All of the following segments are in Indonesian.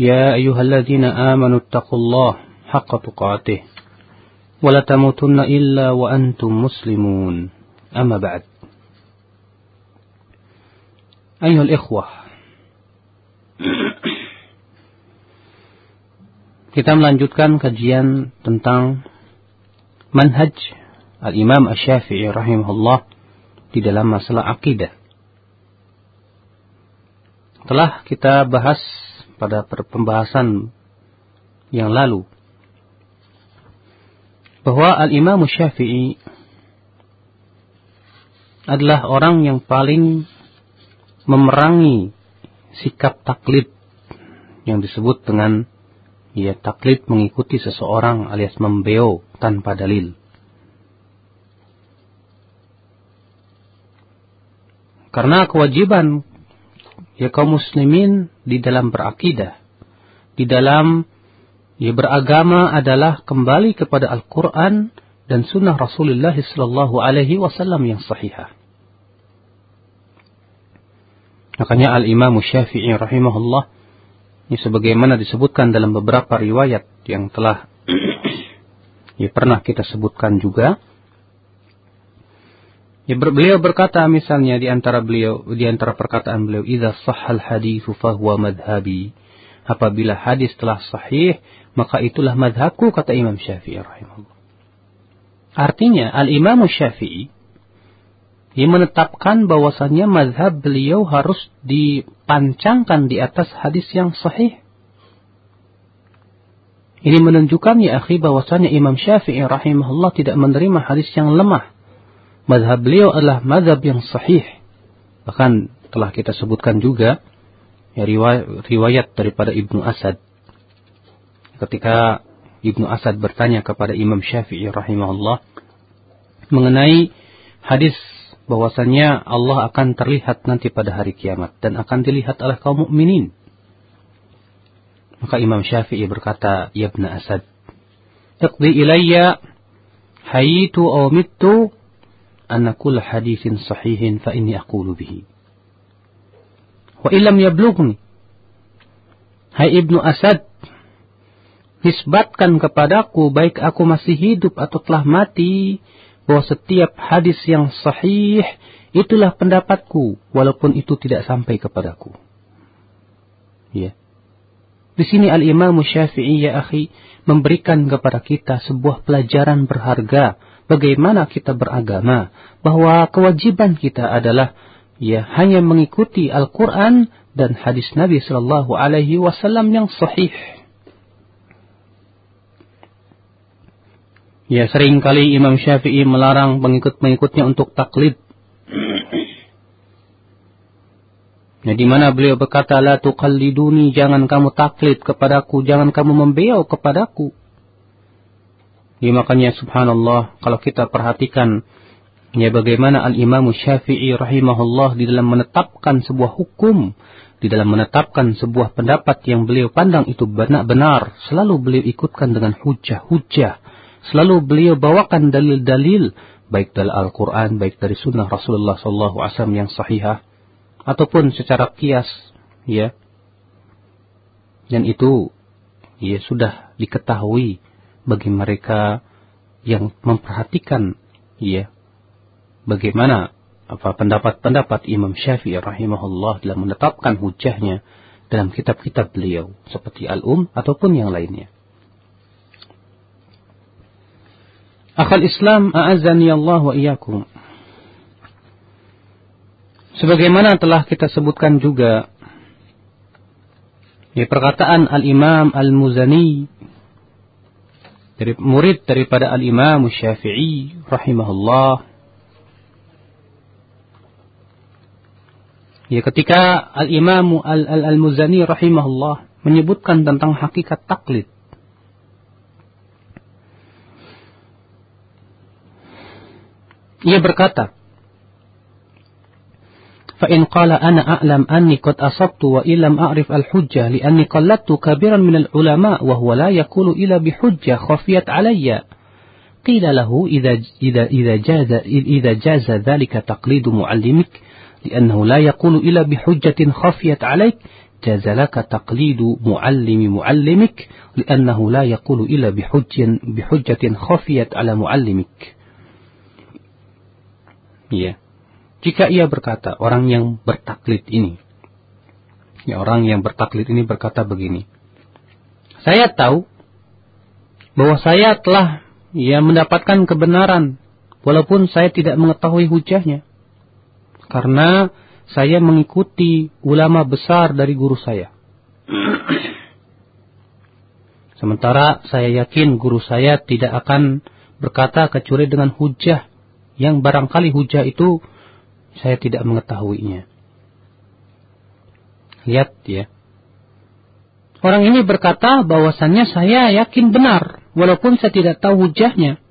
يا أيها الذين آمنوا اتقوا الله حق تقاته ولا تموتن إلا وأنتم مسلمون أما بعد أيها الإخوة Kita melanjutkan kajian tentang manhaj Al-Imam Asy-Syafi'i rahimahullah di dalam masalah akidah. Telah kita bahas pada pembahasan yang lalu bahwa Al-Imam Syafi'i adalah orang yang paling memerangi sikap taklid yang disebut dengan ya taklid mengikuti seseorang alias membeo tanpa dalil. Karena kewajiban ya kaum muslimin di dalam berakidah, di dalam ya beragama adalah kembali kepada Al-Quran dan sunnah Rasulullah Sallallahu Alaihi Wasallam yang sahihah. Makanya Al-Imam Syafi'i rahimahullah ini sebagaimana disebutkan dalam beberapa riwayat yang telah ya pernah kita sebutkan juga Ya, beliau berkata misalnya di antara beliau di antara perkataan beliau idza sahhal fahuwa madhhabi. Apabila hadis telah sahih, maka itulah madhabku kata Imam Syafi'i rahimahullah. Artinya Al-Imam Syafi'i ia menetapkan bahwasannya madhab beliau harus dipancangkan di atas hadis yang sahih. Ini menunjukkan ya akhi bahwasanya Imam Syafi'i rahimahullah tidak menerima hadis yang lemah madhab beliau adalah madhab yang sahih. Bahkan telah kita sebutkan juga ya, riwayat, daripada Ibnu Asad. Ketika Ibnu Asad bertanya kepada Imam Syafi'i rahimahullah mengenai hadis bahwasannya Allah akan terlihat nanti pada hari kiamat dan akan dilihat oleh kaum mukminin. Maka Imam Syafi'i berkata, "Ya Ibnu Asad, iqdi ilayya hayitu aw mittu kull hadithin sahihin fa inni aqulu bihi. Wa illam yablughni. Hai Ibnu Asad, nisbatkan kepadaku baik aku masih hidup atau telah mati bahwa setiap hadis yang sahih itulah pendapatku walaupun itu tidak sampai kepadaku. Ya. Di sini Al-Imam Syafi'i ya akhi memberikan kepada kita sebuah pelajaran berharga bagaimana kita beragama, bahwa kewajiban kita adalah ya hanya mengikuti Al-Quran dan hadis Nabi Shallallahu Alaihi Wasallam yang sahih. Ya sering kali Imam Syafi'i melarang pengikut-pengikutnya untuk taklid. Ya, di mana beliau berkata, La tuqalliduni, jangan kamu taklid kepadaku, jangan kamu membeau kepadaku. Ya makanya subhanallah kalau kita perhatikan ya bagaimana Al-Imam Syafi'i rahimahullah di dalam menetapkan sebuah hukum, di dalam menetapkan sebuah pendapat yang beliau pandang itu benar-benar, selalu beliau ikutkan dengan hujah-hujah. Selalu beliau bawakan dalil-dalil baik dari Al-Quran, baik dari sunnah Rasulullah SAW yang sahihah, ataupun secara kias, ya. Dan itu, ya sudah diketahui bagi mereka yang memperhatikan ya bagaimana apa pendapat-pendapat Imam Syafi'i rahimahullah dalam menetapkan hujahnya dalam kitab-kitab beliau seperti Al-Um ataupun yang lainnya. Akal Islam a'azani Allah wa iyyakum. Sebagaimana telah kita sebutkan juga di perkataan Al-Imam Al-Muzani dari murid daripada Al-Imam Syafi'i rahimahullah Ya ketika Al-Imam Al-Muzani rahimahullah menyebutkan tentang hakikat taklid. Ia berkata, فإن قال أنا أعلم أني قد أصبت وإن لم أعرف الحجة لأني قلدت كبيرا من العلماء وهو لا يقول إلا بحجة خفيت علي قيل له إذا, إذا, إذا, جاز, إذا جاز ذلك تقليد معلمك لأنه لا يقول إلا بحجة خفيت عليك جاز لك تقليد معلم معلمك لأنه لا يقول إلا بحجة, بحجة خفيت على معلمك Ya. Jika ia berkata, orang yang bertaklid ini, ya orang yang bertaklid ini berkata begini, saya tahu bahwa saya telah ia mendapatkan kebenaran walaupun saya tidak mengetahui hujahnya. Karena saya mengikuti ulama besar dari guru saya. Sementara saya yakin guru saya tidak akan berkata kecuali dengan hujah yang barangkali hujah itu saya tidak mengetahuinya. Lihat ya. Orang ini berkata bahwasannya saya yakin benar, walaupun saya tidak tahu hujahnya.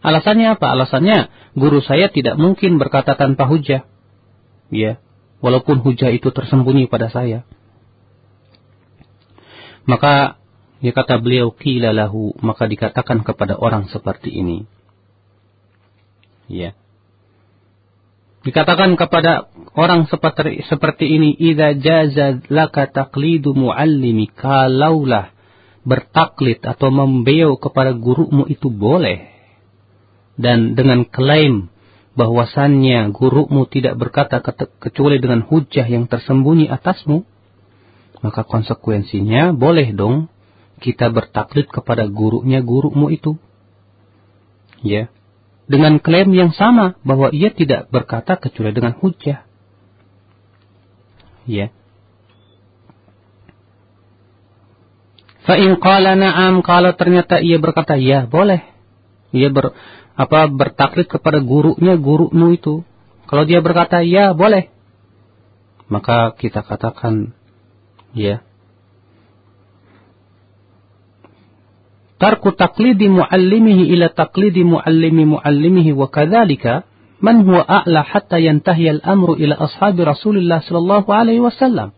Alasannya apa? Alasannya guru saya tidak mungkin berkata tanpa hujah. Ya, walaupun hujah itu tersembunyi pada saya. Maka dia kata beliau kila lahu, maka dikatakan kepada orang seperti ini. Ya. Dikatakan kepada orang seperti seperti ini, "Idza jaza laka taqlidu muallimi kalaulah bertaklid atau membeo kepada gurumu itu boleh." Dan dengan klaim bahwasannya gurumu tidak berkata kecuali dengan hujah yang tersembunyi atasmu, maka konsekuensinya boleh dong kita bertaklid kepada gurunya gurumu itu. Ya dengan klaim yang sama bahwa ia tidak berkata kecuali dengan hujah. Ya. Fa'in qala na'am kalau ternyata ia berkata ya boleh. Ia ber, apa bertaklid kepada gurunya gurumu itu. Kalau dia berkata ya boleh. Maka kita katakan ya tarku taqlidi muallimihi ila taqlidi muallimi muallimihi wa kadzalika man huwa a'la hatta yantahi al-amru ila ashabi Rasulullah sallallahu alaihi wasallam.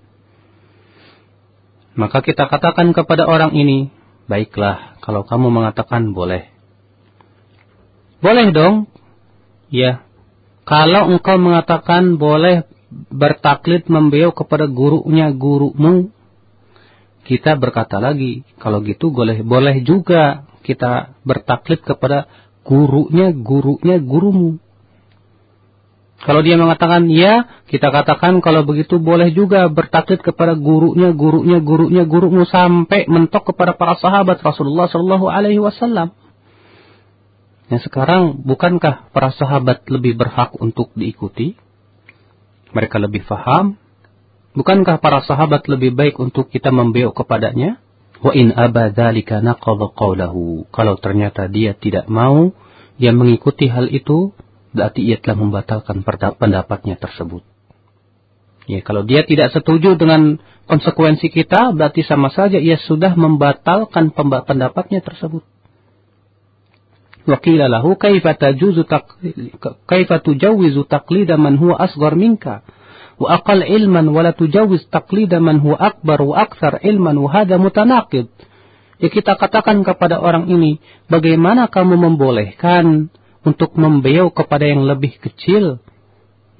Maka kita katakan kepada orang ini, baiklah kalau kamu mengatakan boleh. Boleh dong. Ya. Kalau engkau mengatakan boleh bertaklid membeo kepada gurunya gurumu, kita berkata lagi, kalau gitu boleh boleh juga kita bertaklid kepada gurunya, gurunya, gurumu. Kalau dia mengatakan ya, kita katakan kalau begitu boleh juga bertaklid kepada gurunya, gurunya, gurunya, gurumu sampai mentok kepada para sahabat Rasulullah Shallallahu Alaihi Wasallam. Yang sekarang bukankah para sahabat lebih berhak untuk diikuti? Mereka lebih faham, Bukankah para sahabat lebih baik untuk kita membeok kepadanya? Wa in aba dzalika naqadha qawlahu. Kalau ternyata dia tidak mau, dia mengikuti hal itu, berarti ia telah membatalkan pendapatnya tersebut. Ya, kalau dia tidak setuju dengan konsekuensi kita, berarti sama saja ia sudah membatalkan pendapatnya tersebut. Wakila lahu kaifa tajuzu kaifa tujawizu taqlida man huwa asghar minka? وأقل علما ilman تجوز تقليد من هو أكبر وأكثر akbar وهذا متناقض ilman ya kita katakan kepada orang ini bagaimana kamu membolehkan untuk membeo kepada yang lebih kecil?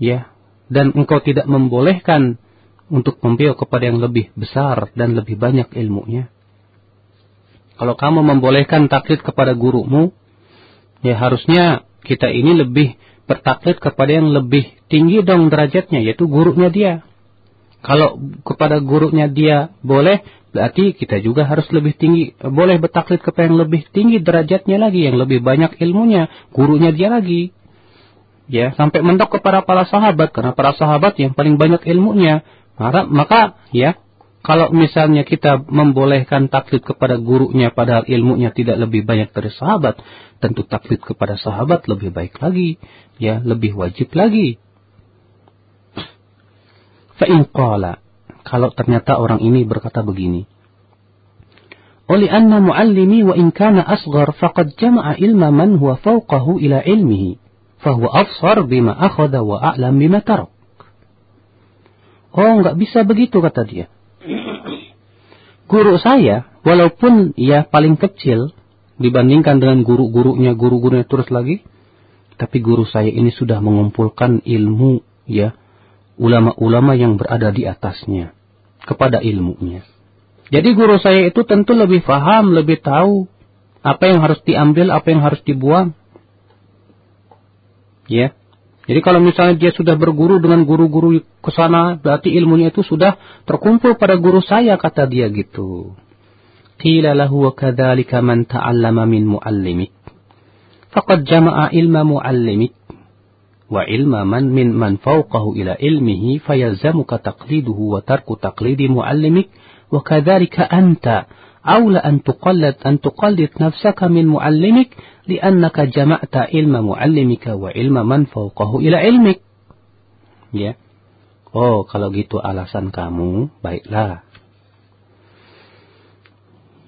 Ya dan engkau tidak membolehkan untuk membeo kepada yang lebih besar dan lebih banyak ilmunya. Kalau kamu membolehkan taklid kepada gurumu ya harusnya kita ini lebih bertaklid kepada yang lebih tinggi dong derajatnya, yaitu gurunya dia. Kalau kepada gurunya dia boleh, berarti kita juga harus lebih tinggi, boleh bertaklid kepada yang lebih tinggi derajatnya lagi, yang lebih banyak ilmunya, gurunya dia lagi. Ya, sampai mentok kepada para sahabat, karena para sahabat yang paling banyak ilmunya. Maka, ya, kalau misalnya kita membolehkan taklid kepada gurunya padahal ilmunya tidak lebih banyak dari sahabat, tentu taklid kepada sahabat lebih baik lagi, ya, lebih wajib lagi. Qala, kalau ternyata orang ini berkata begini. Oleh anna muallimi wa in kana asghar faqad jama'a ilma man huwa fawqahu ila ilmihi. Fahuwa afsar bima akhada wa a'lam bima tarak. Oh, nggak bisa begitu kata dia. Guru saya, walaupun ia paling kecil dibandingkan dengan guru-gurunya, guru-gurunya terus lagi, tapi guru saya ini sudah mengumpulkan ilmu ya ulama-ulama yang berada di atasnya kepada ilmunya. Jadi guru saya itu tentu lebih paham, lebih tahu apa yang harus diambil, apa yang harus dibuang. Ya. Jadi kalau misalnya dia sudah berguru dengan guru-guru ke sana, berarti ilmunya itu sudah terkumpul pada guru saya, kata dia gitu. Qila lahu wa kadzalika man ta'allama min muallimik. Faqad jama'a ilma muallimik wa ilma man min man fawqahu ila ilmihi fayalzamuka taqliduhu wa tarku taqlidi muallimik wa kadzalika anta an tuqallid an tuqallid nafsaka min muallimik li'annaka jama'ta ilma muallimika wa ilma man fawqahu ila ilmik ya. Oh kalau gitu alasan kamu baiklah.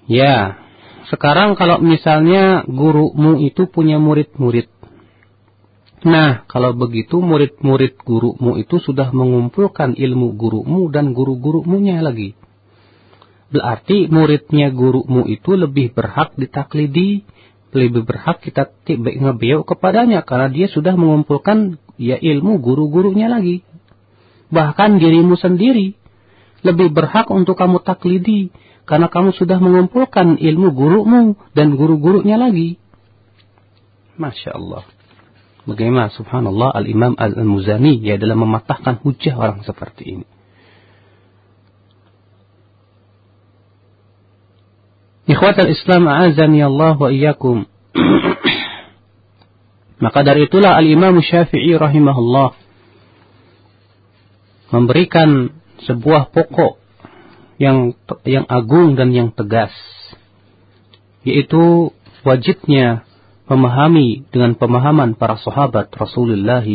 Ya. Sekarang kalau misalnya gurumu itu punya murid-murid. Nah, kalau begitu murid-murid gurumu itu sudah mengumpulkan ilmu gurumu dan guru-gurumu lagi. Berarti muridnya gurumu itu lebih berhak ditaklidi, lebih berhak kita ngebeok kepadanya karena dia sudah mengumpulkan ya ilmu guru-gurunya lagi. Bahkan dirimu sendiri lebih berhak untuk kamu taklidi karena kamu sudah mengumpulkan ilmu gurumu dan guru-gurunya lagi. Masya Allah. Bagaimana subhanallah al-imam al-muzani ya dalam mematahkan hujah orang seperti ini. Ikhwat al-Islam a'azani Allah wa iyyakum. Maka dari itulah al-Imam Syafi'i rahimahullah memberikan sebuah pokok yang yang agung dan yang tegas yaitu wajibnya memahami dengan pemahaman para sahabat Rasulullah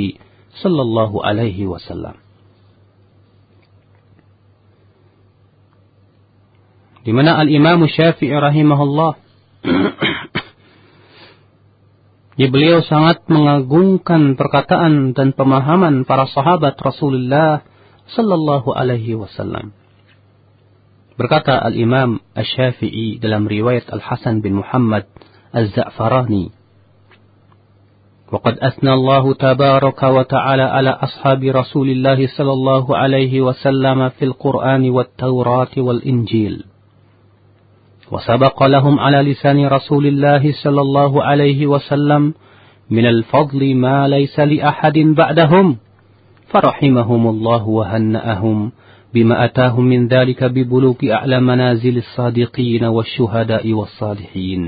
sallallahu alaihi wasallam. Di mana Al-Imam Syafi'i rahimahullah Ya beliau sangat mengagungkan perkataan dan pemahaman para sahabat Rasulullah sallallahu alaihi wasallam. Berkata Al-Imam Asy-Syafi'i dalam riwayat Al-Hasan bin Muhammad Az-Za'farani وقد أثنى الله تبارك وتعالى على أصحاب رسول الله صلى الله عليه وسلم في القرآن والتوراة والإنجيل وسبق لهم على لسان رسول الله صلى الله عليه وسلم من الفضل ما ليس لأحد بعدهم فرحمهم الله وهنأهم بما أتاهم من ذلك ببلوغ أعلى منازل الصادقين والشهداء والصالحين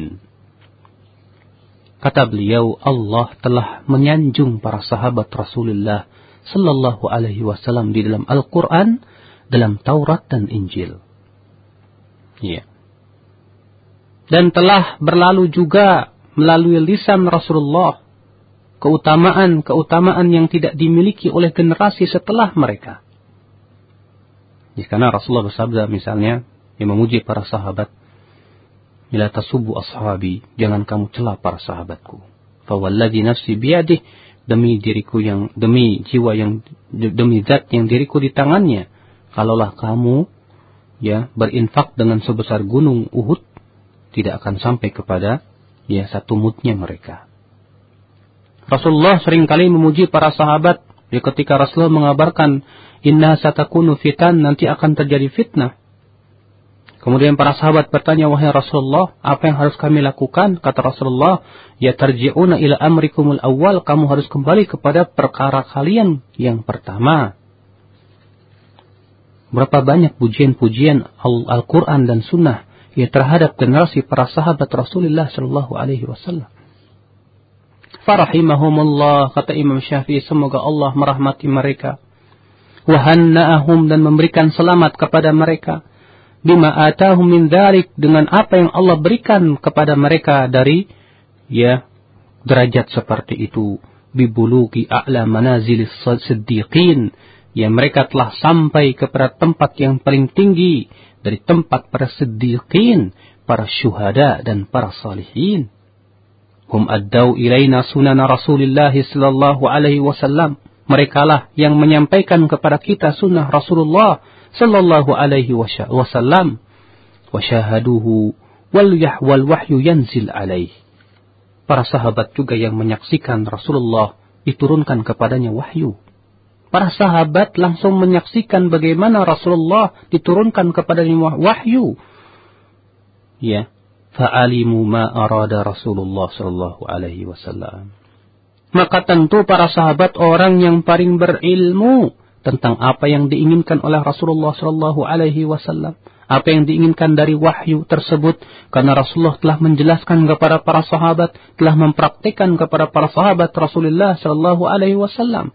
Kata beliau, Allah telah menyanjung para sahabat Rasulullah Sallallahu Alaihi Wasallam di dalam Al-Quran, dalam Taurat dan Injil. Ya. Dan telah berlalu juga melalui lisan Rasulullah keutamaan-keutamaan yang tidak dimiliki oleh generasi setelah mereka. Karena Rasulullah bersabda misalnya yang memuji para sahabat, Bila tasubu ashabi, jangan kamu celah para sahabatku. Fawalladhi nafsi biadih, demi diriku yang, demi jiwa yang, demi zat yang diriku di tangannya. Kalaulah kamu, ya, berinfak dengan sebesar gunung Uhud, tidak akan sampai kepada, ya, satu mutnya mereka. Rasulullah sering kali memuji para sahabat, ya ketika Rasulullah mengabarkan, inna satakunu fitan, nanti akan terjadi fitnah. Kemudian para sahabat bertanya, wahai Rasulullah, apa yang harus kami lakukan? Kata Rasulullah, ya tarji'una ila amrikumul awal, kamu harus kembali kepada perkara kalian yang pertama. Berapa banyak pujian-pujian Al-Quran dan Sunnah ya terhadap generasi para sahabat Rasulullah Shallallahu Alaihi Wasallam. Farahimahumullah kata Imam Syafi'i semoga Allah merahmati mereka. Wahanna'ahum dan memberikan selamat kepada mereka bima atahum min dzalik dengan apa yang Allah berikan kepada mereka dari ya derajat seperti itu bibulugi a'la manazilis siddiqin Ya mereka telah sampai kepada tempat yang paling tinggi dari tempat para siddiqin, para syuhada dan para salihin. Hum addau ilaina sunana Rasulullah sallallahu alaihi wasallam. Mereka lah yang menyampaikan kepada kita sunnah Rasulullah sallallahu alaihi wasallam. Wasyahaduhu wal wal wahyu yanzil alaih. Para sahabat juga yang menyaksikan Rasulullah diturunkan kepadanya wahyu. Para sahabat langsung menyaksikan bagaimana Rasulullah diturunkan kepadanya wahyu. Ya, fa'alimu ma arada Rasulullah sallallahu alaihi wasallam. Maka tentu para sahabat orang yang paling berilmu tentang apa yang diinginkan oleh Rasulullah sallallahu alaihi wasallam, apa yang diinginkan dari wahyu tersebut. Karena Rasulullah telah menjelaskan kepada para sahabat, telah mempraktikkan kepada para sahabat Rasulullah sallallahu alaihi wasallam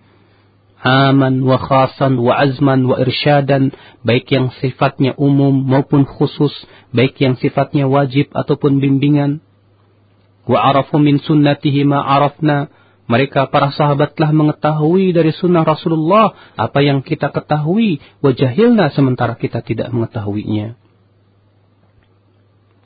aman wa khasan wa azman wa irsyadan baik yang sifatnya umum maupun khusus baik yang sifatnya wajib ataupun bimbingan. Wa arafu min sunnatihi ma arafna mereka para sahabat telah mengetahui dari sunnah Rasulullah apa yang kita ketahui wajahilna sementara kita tidak mengetahuinya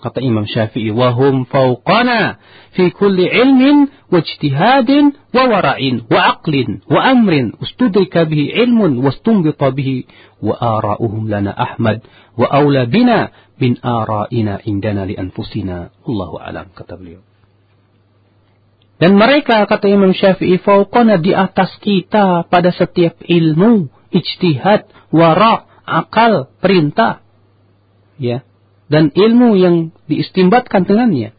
Kata Imam Syafi'i, wahum fauqana fi kulli ilmin wa ijtihadin wa wara'in wa aqlin wa amrin ustudrika bihi ilmun wa stunbita bihi wa ara'uhum lana Ahmad wa awla bina min ara'ina indana li anfusina. Allahu alam kata beliau. Dan mereka kata Imam Syafi'i fauqana di atas kita pada setiap ilmu, ijtihad, wara, akal, perintah. Ya, dan ilmu yang diistimbatkan dengannya.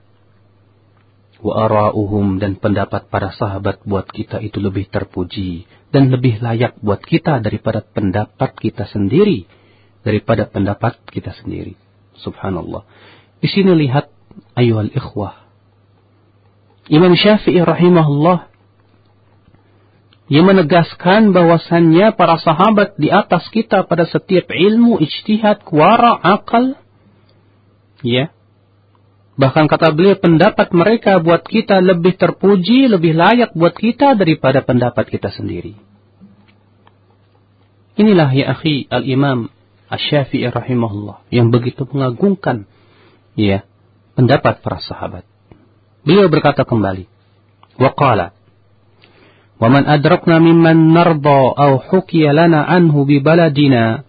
Wa ara'uhum dan pendapat para sahabat buat kita itu lebih terpuji dan lebih layak buat kita daripada pendapat kita sendiri, daripada pendapat kita sendiri. Subhanallah. Di sini lihat ayuhal ikhwah. Imam Syafi'i rahimahullah yang menegaskan bahwasannya para sahabat di atas kita pada setiap ilmu, ijtihad, kuara, akal, Ya. Bahkan kata beliau pendapat mereka buat kita lebih terpuji, lebih layak buat kita daripada pendapat kita sendiri. Inilah ya akhi al-imam Asy-Syafi'i rahimahullah yang begitu mengagungkan ya pendapat para sahabat. Beliau berkata kembali, wa qala Wa man adrakna mimman narda aw hukiya lana anhu bi baladina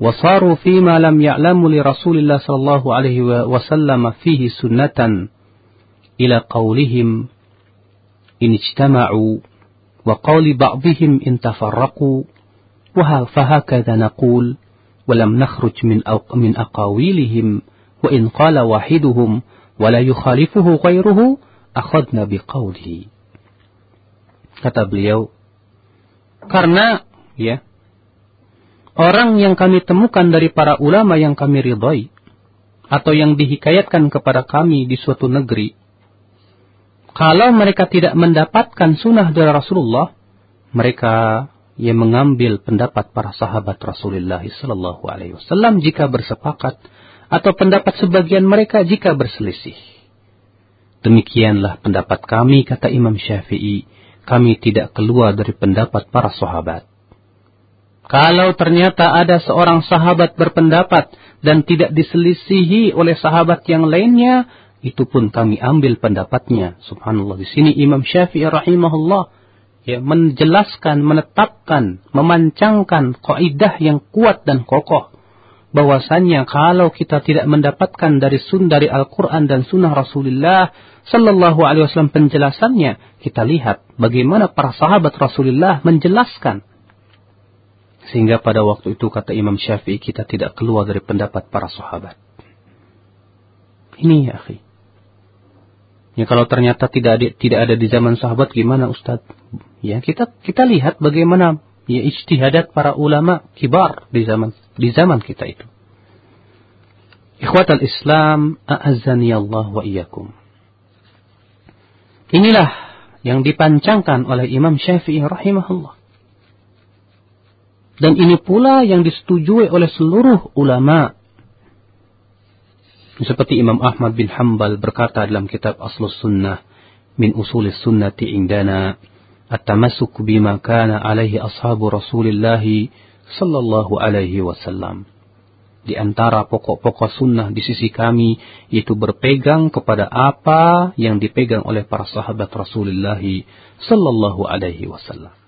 وصاروا فيما لم يعلموا لرسول الله صلى الله عليه وسلم فيه سنة إلى قولهم إن اجتمعوا وقول بعضهم إن تفرقوا فهكذا نقول ولم نخرج من من أقاويلهم وإن قال واحدهم ولا يخالفه غيره أخذنا بقوله. Kata beliau karena ya orang yang kami temukan dari para ulama yang kami ridhoi atau yang dihikayatkan kepada kami di suatu negeri, kalau mereka tidak mendapatkan sunnah dari Rasulullah, mereka yang mengambil pendapat para sahabat Rasulullah Sallallahu Alaihi Wasallam jika bersepakat atau pendapat sebagian mereka jika berselisih. Demikianlah pendapat kami, kata Imam Syafi'i. Kami tidak keluar dari pendapat para sahabat. Kalau ternyata ada seorang sahabat berpendapat dan tidak diselisihi oleh sahabat yang lainnya, itu pun kami ambil pendapatnya. Subhanallah. Di sini Imam Syafi'i rahimahullah ya menjelaskan, menetapkan, memancangkan kaidah yang kuat dan kokoh bahwasannya kalau kita tidak mendapatkan dari sun dari Al-Qur'an dan sunnah Rasulullah sallallahu alaihi wasallam penjelasannya, kita lihat bagaimana para sahabat Rasulullah menjelaskan sehingga pada waktu itu kata Imam Syafi'i kita tidak keluar dari pendapat para sahabat. Ini ya akhi. Ya kalau ternyata tidak ada, tidak ada di zaman sahabat gimana Ustaz? Ya kita kita lihat bagaimana ya ijtihadat para ulama kibar di zaman di zaman kita itu. Ikhwatal Islam, a'azzani Allah wa iyyakum. Inilah yang dipancangkan oleh Imam Syafi'i rahimahullah. Dan ini pula yang disetujui oleh seluruh ulama. Seperti Imam Ahmad bin Hanbal berkata dalam kitab Aslus Sunnah min usulis sunnati indana at-tamassuk bima kana alaihi ashabu Rasulillah sallallahu alaihi wasallam. Di antara pokok-pokok sunnah di sisi kami yaitu berpegang kepada apa yang dipegang oleh para sahabat Rasulullah sallallahu alaihi wasallam.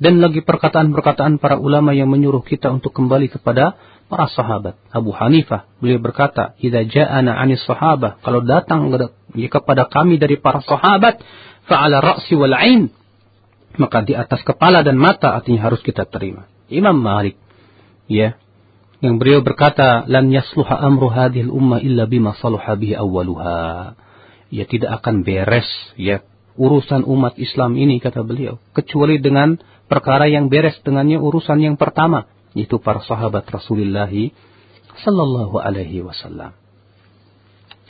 Dan lagi perkataan-perkataan para ulama yang menyuruh kita untuk kembali kepada para sahabat. Abu Hanifah, beliau berkata, "Idza ja'ana 'anis sahabah," kalau datang kepada kami dari para sahabat, fa'ala ra'si wal 'ain, maka di atas kepala dan mata artinya harus kita terima. Imam Malik, ya, yang beliau berkata, "Lan yasluha amru hadhil umma illa bima saluha bihi awwaluha." Ya tidak akan beres ya urusan umat Islam ini kata beliau kecuali dengan perkara yang beres dengannya urusan yang pertama yaitu para sahabat Rasulullah sallallahu alaihi wasallam.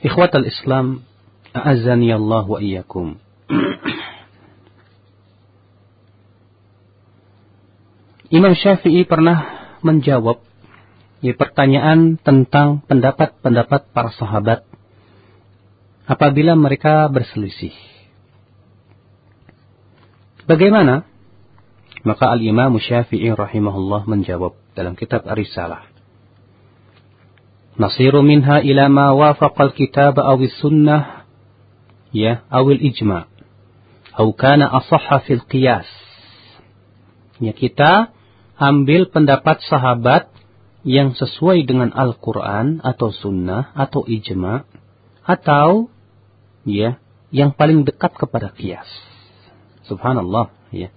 Ikhwatal Islam, a'azzani Allah wa iyyakum. Imam Syafi'i pernah menjawab ya, pertanyaan tentang pendapat-pendapat para sahabat apabila mereka berselisih. Bagaimana maka Al-Imam Syafi'i rahimahullah menjawab dalam kitab Ar-Risalah. Nasiru minha ila ma wafaqal kitab aw sunnah ya aw ijma aw kana asahha fil qiyas. Ya kita ambil pendapat sahabat yang sesuai dengan Al-Quran atau Sunnah atau Ijma atau ya yang paling dekat kepada kias. Subhanallah ya.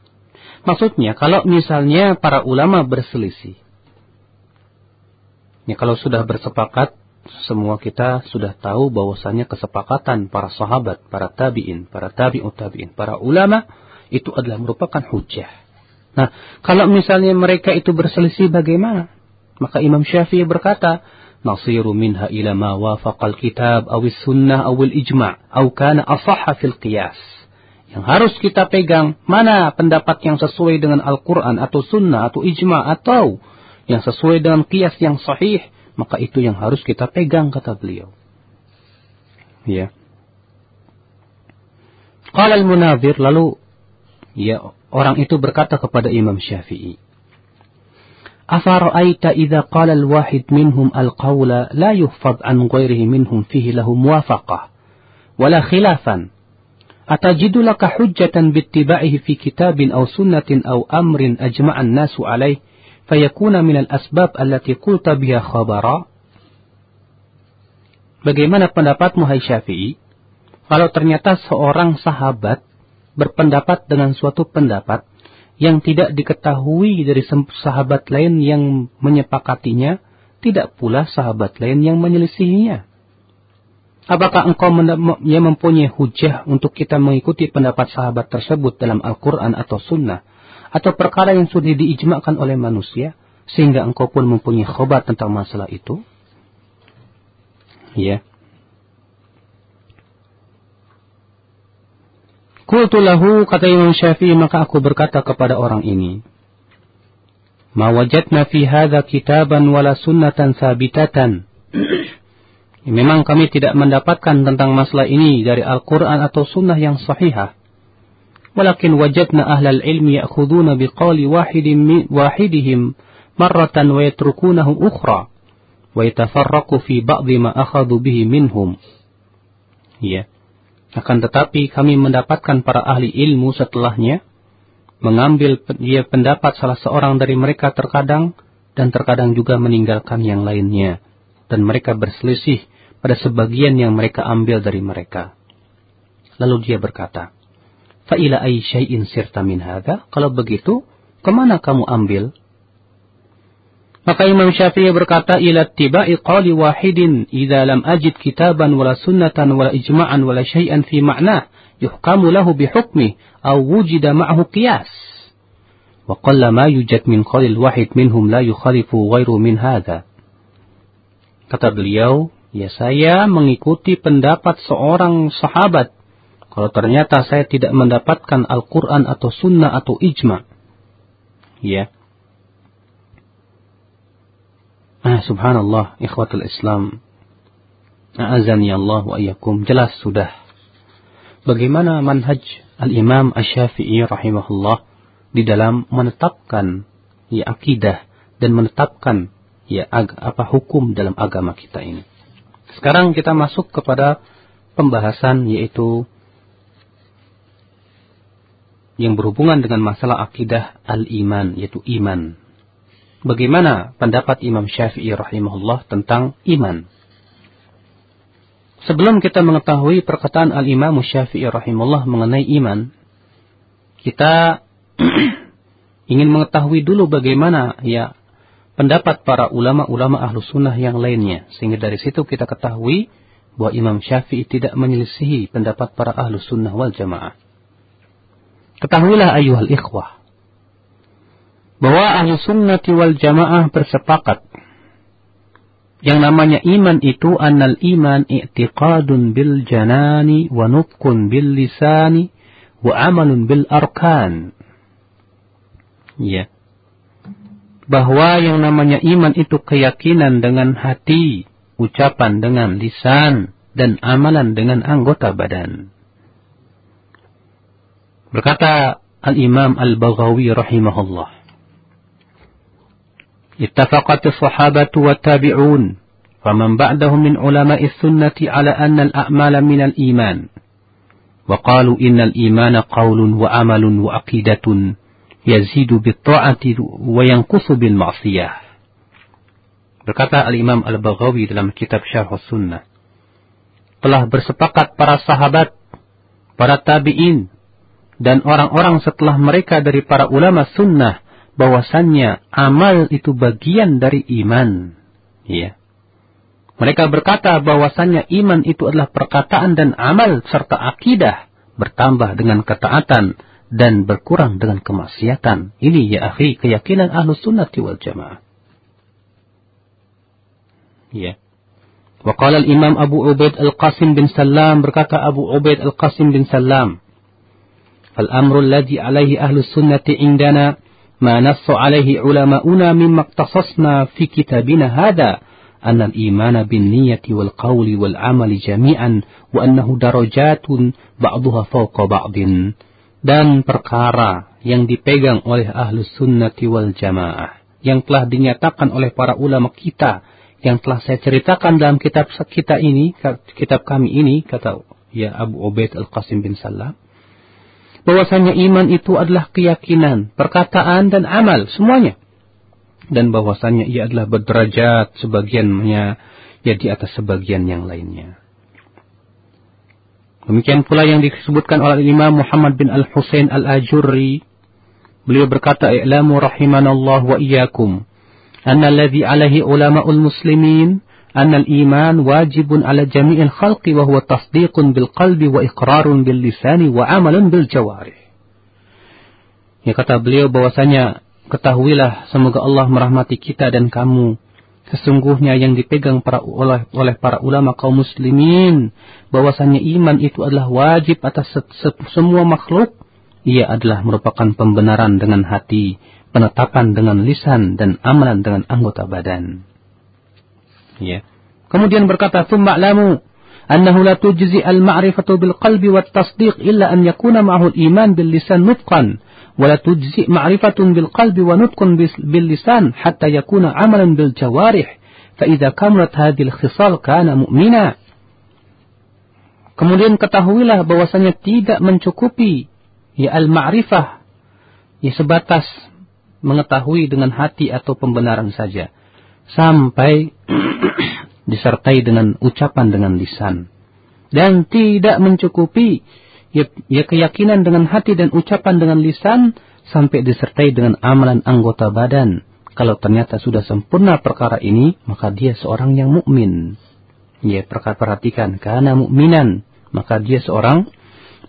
Maksudnya kalau misalnya para ulama berselisih. Ya kalau sudah bersepakat semua kita sudah tahu bahwasanya kesepakatan para sahabat, para tabi'in, para tabi'ut tabi'in, para ulama itu adalah merupakan hujah. Nah, kalau misalnya mereka itu berselisih bagaimana? Maka Imam Syafi'i berkata, "Nasiru minha ila ma wafaqal kitab awis sunnah awil ijma' aw kana asahha fil qiyas." yang harus kita pegang mana pendapat yang sesuai dengan Al-Quran atau Sunnah atau Ijma atau yang sesuai dengan kias yang sahih maka itu yang harus kita pegang kata beliau. Ya. Qala al-munazir lalu ya orang itu berkata kepada Imam Syafi'i afara'aita idza qala al-wahid minhum al-qawla la yuhfad an ghairihi minhum fihi lahu muwafaqah wala khilafan atajidulaka hujjatan bittiba'ihi fi kitabin aw sunnatin aw amrin ajma'an nasu alaih fayakuna minal asbab allati qulta biha khabara Bagaimana pendapatmu hai Syafi'i kalau ternyata seorang sahabat berpendapat dengan suatu pendapat yang tidak diketahui dari sahabat lain yang menyepakatinya, tidak pula sahabat lain yang menyelisihinya. Apakah engkau mempunyai hujah untuk kita mengikuti pendapat sahabat tersebut dalam Al-Quran atau Sunnah? Atau perkara yang sudah diijmakkan oleh manusia? Sehingga engkau pun mempunyai khobar tentang masalah itu? Ya. Kultulahu kata Imam Syafi'i maka aku berkata kepada orang ini. Ma wajadna fi hadha kitaban wala sunnatan sabitatan Memang kami tidak mendapatkan tentang masalah ini dari Al-Quran atau sunnah yang sahihah. Walakin wajadna ahlal ilmi ya'khuduna biqali wahidin wahidihim marratan wa yatrukunahu ukhra wa yatafarraqu fi ba'dhi ma akhadhu bihi minhum. Ya. Akan tetapi kami mendapatkan para ahli ilmu setelahnya mengambil dia pendapat salah seorang dari mereka terkadang dan terkadang juga meninggalkan yang lainnya dan mereka berselisih pada sebagian yang mereka ambil dari mereka. Lalu dia berkata, Fa'ila ay syai'in sirta min hadha? Kalau begitu, ke mana kamu ambil? Maka Imam Syafi'i berkata, Ila tiba'i qali wahidin, idha lam ajid kitaban wala sunnatan wala ijma'an wala syai'an fi ma'nah, yuhkamu lahu bihukmi, aw wujida ma'ahu qiyas. Wa qalla ma yujad min qalil wahid minhum la yukhalifu ghairu min hadha. Kata beliau, Ya saya mengikuti pendapat seorang sahabat. Kalau ternyata saya tidak mendapatkan Al-Quran atau Sunnah atau Ijma. Ya. Ah, subhanallah, ikhwatul Islam. A'azani Allah wa iyyakum. Jelas sudah. bagaimana manhaj al-Imam Asy-Syafi'i rahimahullah di dalam menetapkan ya akidah dan menetapkan ya ag apa hukum dalam agama kita ini. Sekarang kita masuk kepada pembahasan yaitu yang berhubungan dengan masalah akidah al-iman yaitu iman. Bagaimana pendapat Imam Syafi'i rahimahullah tentang iman? Sebelum kita mengetahui perkataan Al-Imam Syafi'i rahimahullah mengenai iman, kita ingin mengetahui dulu bagaimana ya pendapat para ulama-ulama ahlu sunnah yang lainnya. Sehingga dari situ kita ketahui bahwa Imam Syafi'i tidak menyelisihi pendapat para ahlu sunnah wal jamaah. Ketahuilah ayuhal ikhwah. Bahwa ahlu sunnah wal jamaah bersepakat yang namanya iman itu annal iman i'tiqadun bil janani wa nutqun bil lisani wa amalun bil arkan. Ya Bahwa yang namanya iman itu keyakinan dengan hati, ucapan dengan lisan, dan amalan dengan anggota badan. Berkata Al-Imam Al-Baghawi rahimahullah. اتفقت الصحابة والتابعون فمن بعدهم من علماء السنة على أن الأعمال من الإيمان وقالوا إن الإيمان قول وعمل وعقيدة yazidu bitta'ati wa yanqusu bil ma'siyah. Berkata Al-Imam Al-Baghawi dalam kitab Syarh Sunnah, telah bersepakat para sahabat, para tabi'in, dan orang-orang setelah mereka dari para ulama sunnah bahwasannya amal itu bagian dari iman. Ya. Mereka berkata bahwasannya iman itu adalah perkataan dan amal serta akidah bertambah dengan ketaatan dan berkurang dengan kemaksiatan. Ini ya akhi keyakinan ahlu sunnati wal jamaah. Ya. Waqala al-imam Abu Ubaid al-Qasim bin Salam berkata Abu Ubaid al-Qasim bin Salam. Fal-amru alladhi alaihi ahlu sunnati indana ما نص عليه علماؤنا مما اقتصصنا في كتابنا هذا أن الإيمان بالنية والقول والعمل جميعا وأنه درجات بعضها فوق بعض dan perkara yang dipegang oleh ahlus sunnati wal jamaah yang telah dinyatakan oleh para ulama kita yang telah saya ceritakan dalam kitab kita ini kitab kami ini kata ya Abu Ubaid Al-Qasim bin Salam bahwasanya iman itu adalah keyakinan, perkataan dan amal semuanya. Dan bahwasanya ia adalah berderajat sebagiannya ya di atas sebagian yang lainnya. Demikian pula yang disebutkan oleh Imam Muhammad bin Al-Husain Al-Ajurri. Beliau berkata, "I'lamu rahimanallah wa iyakum. anna alladhi alaihi ulama'ul muslimin, anna al-iman wajibun ala jami'il khalqi wa huwa tasdiqun bil qalbi wa iqrarun bil lisani wa amalun bil-jawari." Ya kata beliau bahwasanya ketahuilah semoga Allah merahmati kita dan kamu Sesungguhnya yang dipegang para, oleh, oleh para ulama kaum muslimin bahwasanya iman itu adalah wajib atas se se semua makhluk. Ia adalah merupakan pembenaran dengan hati, penetapan dengan lisan dan amalan dengan anggota badan. Yeah. Kemudian berkata, "Tsumma lamu annahu la tujzi al-ma'rifatu bil qalbi wat tasdiq illa an yakuna. ولا تجزي معرفة بالقلب ونطق باللسان حتى يكون عملا بالجوارح فإذا كملت هذه الخصال كان مؤمنا Kemudian ketahuilah bahwasanya tidak mencukupi ya al-ma'rifah ya sebatas mengetahui dengan hati atau pembenaran saja sampai disertai dengan ucapan dengan lisan dan tidak mencukupi ya, ya keyakinan dengan hati dan ucapan dengan lisan sampai disertai dengan amalan anggota badan. Kalau ternyata sudah sempurna perkara ini maka dia seorang yang mukmin. Ya perhatikan karena mukminan maka dia seorang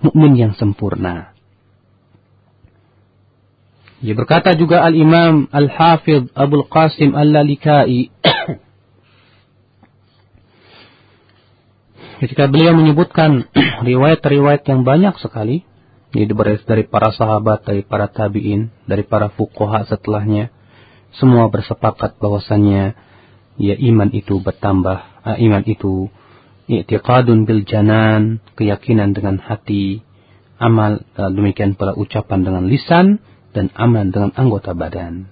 mukmin yang sempurna. Ya berkata juga Al-Imam Al-Hafidh Abdul Qasim Al-Lalikai ketika beliau menyebutkan riwayat-riwayat yang banyak sekali ini dari para sahabat, dari para tabi'in, dari para fuqaha setelahnya semua bersepakat bahwasannya ya iman itu bertambah, uh, iman itu i'tiqadun bil janan, keyakinan dengan hati, amal eh, demikian pula ucapan dengan lisan dan amal dengan anggota badan.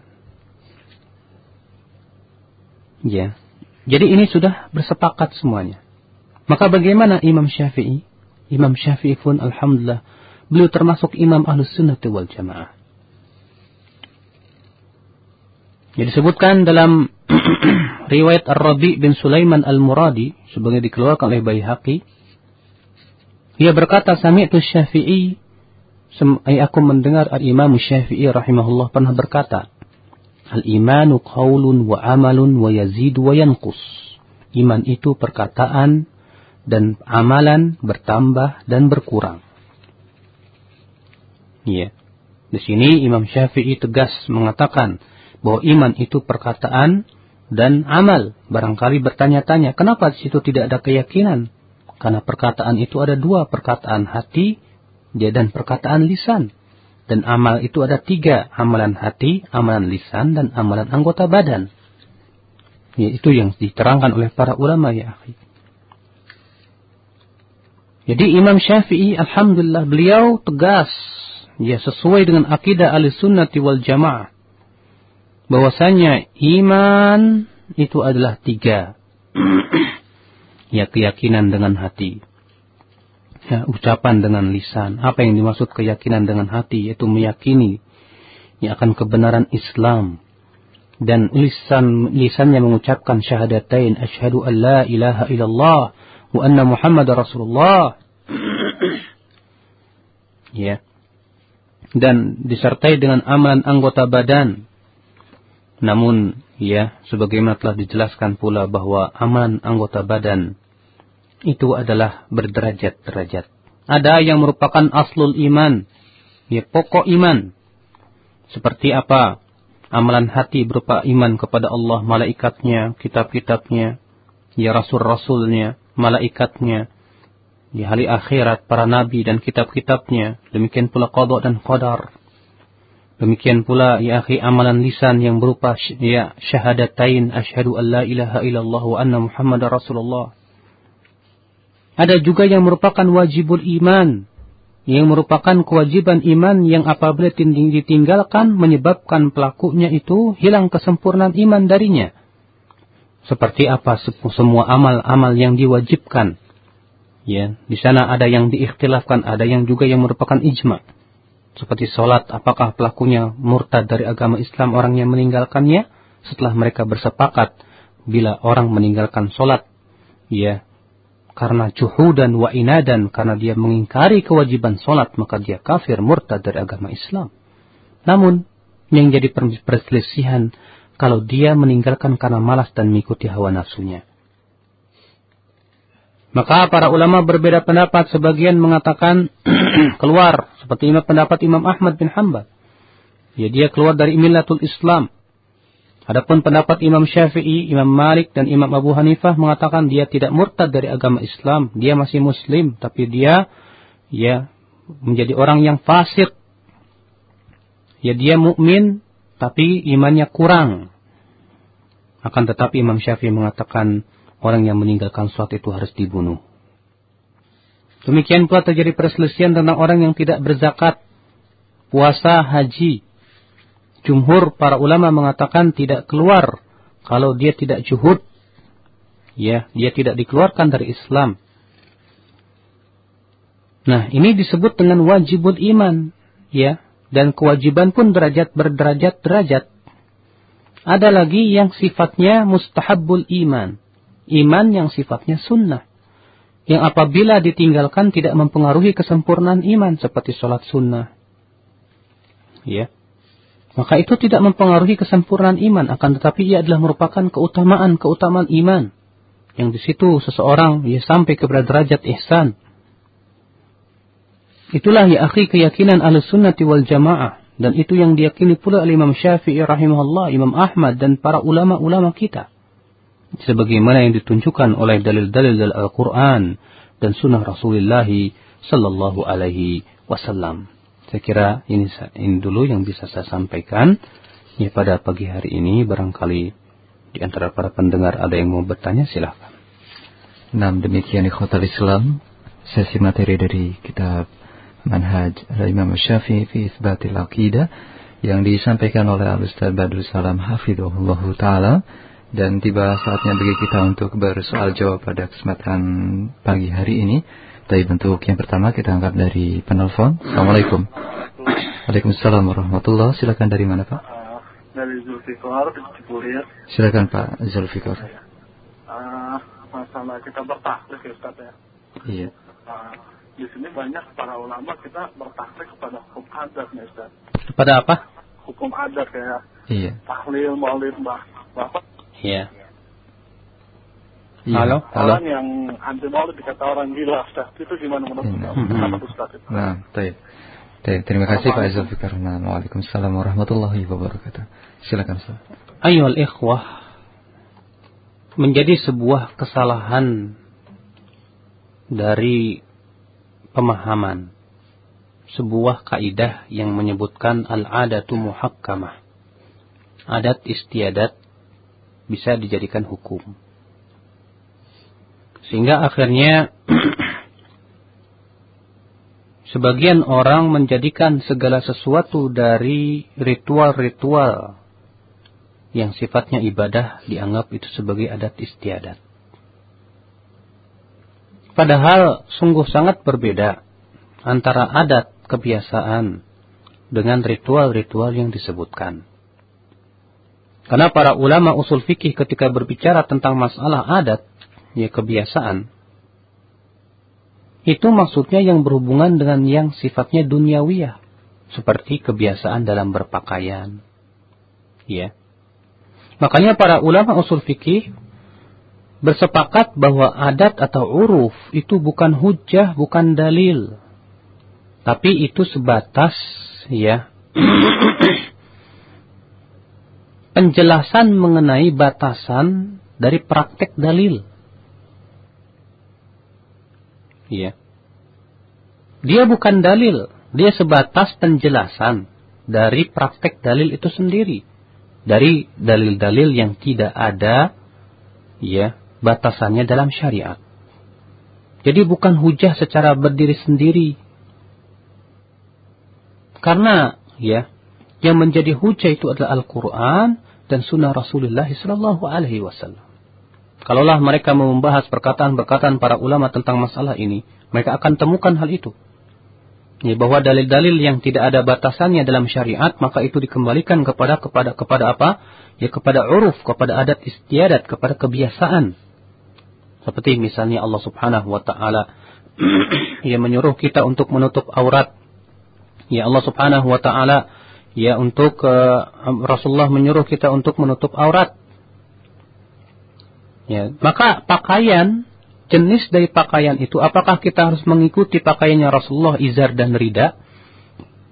Ya. Jadi ini sudah bersepakat semuanya. Maka bagaimana Imam Syafi'i? Imam Syafi'i pun alhamdulillah beliau termasuk imam Ahlus Sunnah wal Jamaah. Jadi disebutkan dalam riwayat Ar-Rabi bin Sulaiman Al-Muradi sebagai dikeluarkan oleh Baihaqi ia berkata sami'tu Syafi'i aku mendengar Al-Imam Syafi'i rahimahullah pernah berkata Al-imanu qaulun wa amalun wa yazid wa yanqus. Iman itu perkataan dan amalan bertambah dan berkurang. Iya. Di sini Imam Syafi'i tegas mengatakan bahwa iman itu perkataan dan amal. Barangkali bertanya-tanya, kenapa di situ tidak ada keyakinan? Karena perkataan itu ada dua, perkataan hati dan perkataan lisan. Dan amal itu ada tiga, amalan hati, amalan lisan, dan amalan anggota badan. Ya, itu yang diterangkan oleh para ulama ya akhi. Jadi Imam Syafi'i, Alhamdulillah, beliau tegas, ya sesuai dengan akidah al-sunnati wal jamaah bahwasanya iman itu adalah tiga. ya keyakinan dengan hati. Ya, ucapan dengan lisan. Apa yang dimaksud keyakinan dengan hati? Yaitu meyakini ya akan kebenaran Islam. Dan lisan lisannya mengucapkan syahadatain asyhadu an la ilaha illallah anna Muhammad Rasulullah. ya. Dan disertai dengan amalan anggota badan namun, ya, sebagaimana telah dijelaskan pula bahwa amalan anggota badan itu adalah berderajat-derajat. Ada yang merupakan aslul iman, ya pokok iman. Seperti apa? Amalan hati berupa iman kepada Allah, malaikatnya, kitab-kitabnya, ya rasul-rasulnya, malaikatnya, di hari akhirat, para nabi dan kitab-kitabnya, demikian pula qadha dan qadar. Demikian pula ya akhi amalan lisan yang berupa ya syahadatain asyhadu an la ilaha illallah wa anna muhammadar rasulullah. Ada juga yang merupakan wajibul iman yang merupakan kewajiban iman yang apabila ditinggalkan menyebabkan pelakunya itu hilang kesempurnaan iman darinya. Seperti apa semua amal-amal yang diwajibkan. Ya, di sana ada yang diikhtilafkan, ada yang juga yang merupakan ijma' seperti sholat, apakah pelakunya murtad dari agama Islam orang yang meninggalkannya setelah mereka bersepakat bila orang meninggalkan sholat, ya karena cuhu dan wa inadan karena dia mengingkari kewajiban sholat maka dia kafir murtad dari agama Islam. Namun yang jadi perselisihan kalau dia meninggalkan karena malas dan mengikuti hawa nafsunya. Maka para ulama berbeda pendapat. Sebagian mengatakan keluar. Seperti imam pendapat Imam Ahmad bin Hanbal. Ya dia keluar dari millatul Islam. Adapun pendapat Imam Syafi'i, Imam Malik dan Imam Abu Hanifah mengatakan dia tidak murtad dari agama Islam, dia masih muslim tapi dia ya menjadi orang yang fasik. Ya dia mukmin tapi imannya kurang. Akan tetapi Imam Syafi'i mengatakan orang yang meninggalkan sholat itu harus dibunuh. Demikian pula terjadi perselisihan tentang orang yang tidak berzakat, puasa, haji. Jumhur para ulama mengatakan tidak keluar kalau dia tidak juhud. Ya, dia tidak dikeluarkan dari Islam. Nah, ini disebut dengan wajibul iman, ya. Dan kewajiban pun derajat berderajat-derajat. Ada lagi yang sifatnya mustahabul iman iman yang sifatnya sunnah. Yang apabila ditinggalkan tidak mempengaruhi kesempurnaan iman seperti sholat sunnah. Ya. Maka itu tidak mempengaruhi kesempurnaan iman, akan tetapi ia adalah merupakan keutamaan-keutamaan iman. Yang di situ seseorang ya sampai kepada derajat ihsan. Itulah ya akhi keyakinan ahli sunnati wal jamaah. Dan itu yang diyakini pula oleh Imam Syafi'i rahimahullah, Imam Ahmad dan para ulama-ulama kita sebagaimana yang ditunjukkan oleh dalil-dalil Al-Quran dan Sunnah Rasulullah Sallallahu Alaihi Wasallam. Saya kira ini, ini dulu yang bisa saya sampaikan. Ya pada pagi hari ini barangkali di antara para pendengar ada yang mau bertanya silahkan. Nah, demikian ikhwatal Islam, sesi materi dari kitab Manhaj Al-Imam Syafi'i fi Isbatil Aqidah yang disampaikan oleh Al-Ustaz Badrul Salam Hafidhullah Ta'ala dan tiba saatnya bagi kita untuk bersoal jawab pada kesempatan pagi hari ini. Tapi bentuk yang pertama kita angkat dari penelpon. Assalamualaikum. Waalaikumsalam warahmatullah. Silakan dari mana Pak? Dari Zulfikar, Silakan Pak Zulfikar. Uh, masalah kita bertaklif ya Ustaz ya. Iya. Uh, di sini banyak para ulama kita bertaklif kepada hukum adat nih Ustaz. Kepada apa? Hukum adat ya. Iya. Tahlil, maulid, bah, bapak. Iya. Iya. Halo? Halo. Orang yang anti maulid dikata orang gila Ustaz. Itu gimana menurut Iya. pendapat Ustaz itu? Nah, baik. Baik, terima kasih Pak Zulfikar. Nah, Waalaikumsalam warahmatullahi wabarakatuh. Silakan Ustaz. Ayolah ikhwah, menjadi sebuah kesalahan dari pemahaman sebuah kaidah yang menyebutkan al-adatu muhakkamah. Adat istiadat bisa dijadikan hukum. Sehingga akhirnya sebagian orang menjadikan segala sesuatu dari ritual-ritual yang sifatnya ibadah dianggap itu sebagai adat istiadat. Padahal sungguh sangat berbeda antara adat kebiasaan dengan ritual-ritual yang disebutkan. Karena para ulama usul fikih ketika berbicara tentang masalah adat, ya kebiasaan, itu maksudnya yang berhubungan dengan yang sifatnya duniawiyah, seperti kebiasaan dalam berpakaian. Ya. Makanya para ulama usul fikih bersepakat bahwa adat atau uruf itu bukan hujah, bukan dalil. Tapi itu sebatas ya penjelasan mengenai batasan dari praktek dalil. Ya. Dia bukan dalil, dia sebatas penjelasan dari praktek dalil itu sendiri. Dari dalil-dalil yang tidak ada ya batasannya dalam syariat. Jadi bukan hujah secara berdiri sendiri. Karena ya yang menjadi hujah itu adalah Al-Quran dan Sunnah Rasulullah Sallallahu Alaihi Wasallam. Kalaulah mereka membahas perkataan-perkataan para ulama tentang masalah ini, mereka akan temukan hal itu. Ya, bahwa dalil-dalil yang tidak ada batasannya dalam syariat, maka itu dikembalikan kepada kepada kepada apa? Ya kepada uruf, kepada adat istiadat, kepada kebiasaan. Seperti misalnya Allah Subhanahu wa taala yang menyuruh kita untuk menutup aurat. Ya Allah Subhanahu wa taala ya untuk uh, Rasulullah menyuruh kita untuk menutup aurat. Ya, maka pakaian jenis dari pakaian itu apakah kita harus mengikuti pakaiannya Rasulullah izar dan rida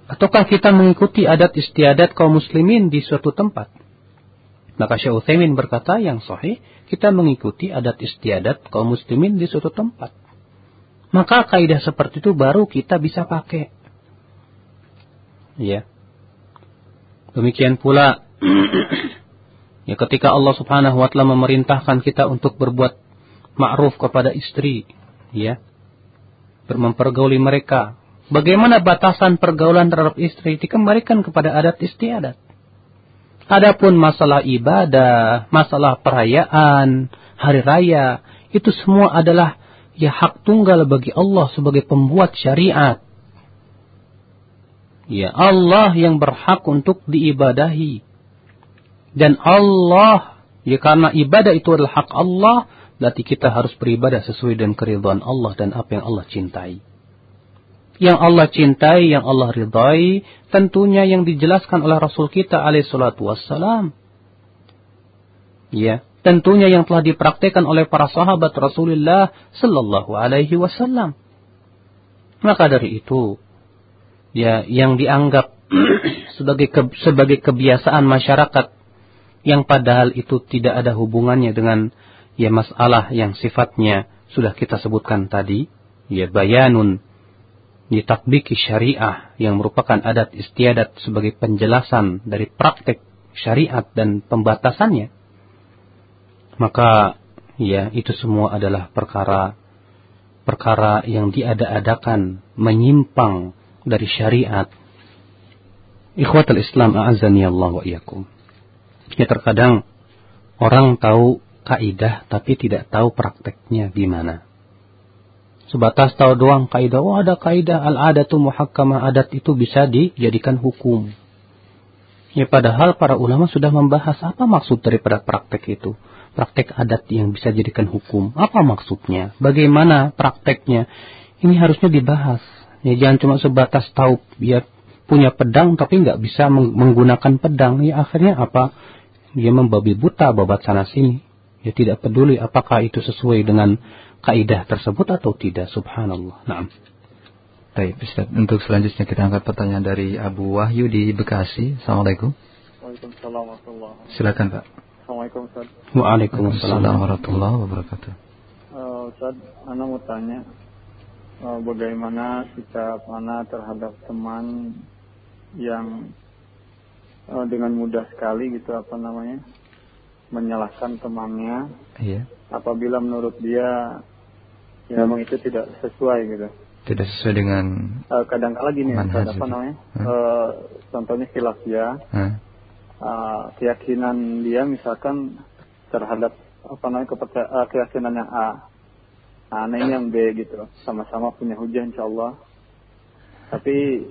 ataukah kita mengikuti adat istiadat kaum muslimin di suatu tempat? Maka Syekh Utsaimin berkata yang sahih, kita mengikuti adat istiadat kaum muslimin di suatu tempat. Maka kaidah seperti itu baru kita bisa pakai. Ya. Demikian pula ya ketika Allah Subhanahu wa taala memerintahkan kita untuk berbuat ma'ruf kepada istri, ya. Mempergauli mereka. Bagaimana batasan pergaulan terhadap istri dikembalikan kepada adat istiadat. Adapun masalah ibadah, masalah perayaan, hari raya, itu semua adalah ya hak tunggal bagi Allah sebagai pembuat syariat. Ya, Allah yang berhak untuk diibadahi. Dan Allah, ya karena ibadah itu adalah hak Allah, berarti kita harus beribadah sesuai dengan keridhaan Allah dan apa yang Allah cintai yang Allah cintai, yang Allah ridai, tentunya yang dijelaskan oleh Rasul kita alaih salatu wassalam. Ya, tentunya yang telah dipraktikkan oleh para sahabat Rasulullah sallallahu alaihi wasallam. Maka dari itu, ya yang dianggap sebagai ke, sebagai kebiasaan masyarakat yang padahal itu tidak ada hubungannya dengan ya masalah yang sifatnya sudah kita sebutkan tadi, ya bayanun ditakbiki syariah yang merupakan adat istiadat sebagai penjelasan dari praktek syariat dan pembatasannya, maka ya itu semua adalah perkara perkara yang diada-adakan menyimpang dari syariat. Ikhwatul Islam a'azani Allah wa iyakum. Ya terkadang orang tahu kaidah tapi tidak tahu prakteknya gimana. Sebatas tahu doang kaidah, oh ada kaidah al-adatu muhakkamah adat itu bisa dijadikan hukum. Ya padahal para ulama sudah membahas apa maksud daripada praktek itu praktek adat yang bisa jadikan hukum. Apa maksudnya? Bagaimana prakteknya? Ini harusnya dibahas. Ya, jangan cuma sebatas tahu ya punya pedang tapi nggak bisa menggunakan pedang. Ya akhirnya apa? Dia membabi buta babat sana sini. Ya tidak peduli apakah itu sesuai dengan kaidah tersebut atau tidak. Subhanallah. Nah. Baik, Ustaz. Untuk selanjutnya kita angkat pertanyaan dari Abu Wahyu di Bekasi. Assalamualaikum. Waalaikumsalam warahmatullahi Silakan, Pak. Assalamualaikum Ustaz. Waalaikumsalam warahmatullahi wabarakatuh. Uh, Ustaz, Ana mau tanya uh, bagaimana sikap Ana terhadap teman yang uh, dengan mudah sekali gitu apa namanya menyalahkan temannya. Iya. Apabila menurut dia ya memang itu tidak sesuai gitu. Tidak sesuai dengan uh, kadang kala gini Ustaz, apa namanya? Hmm. Uh, contohnya khilaf ya. Hmm uh, keyakinan dia misalkan terhadap apa namanya kepercayaan uh, keyakinan yang A. Nah, nah ini yang B gitu. Sama-sama punya hujah insya Allah. Tapi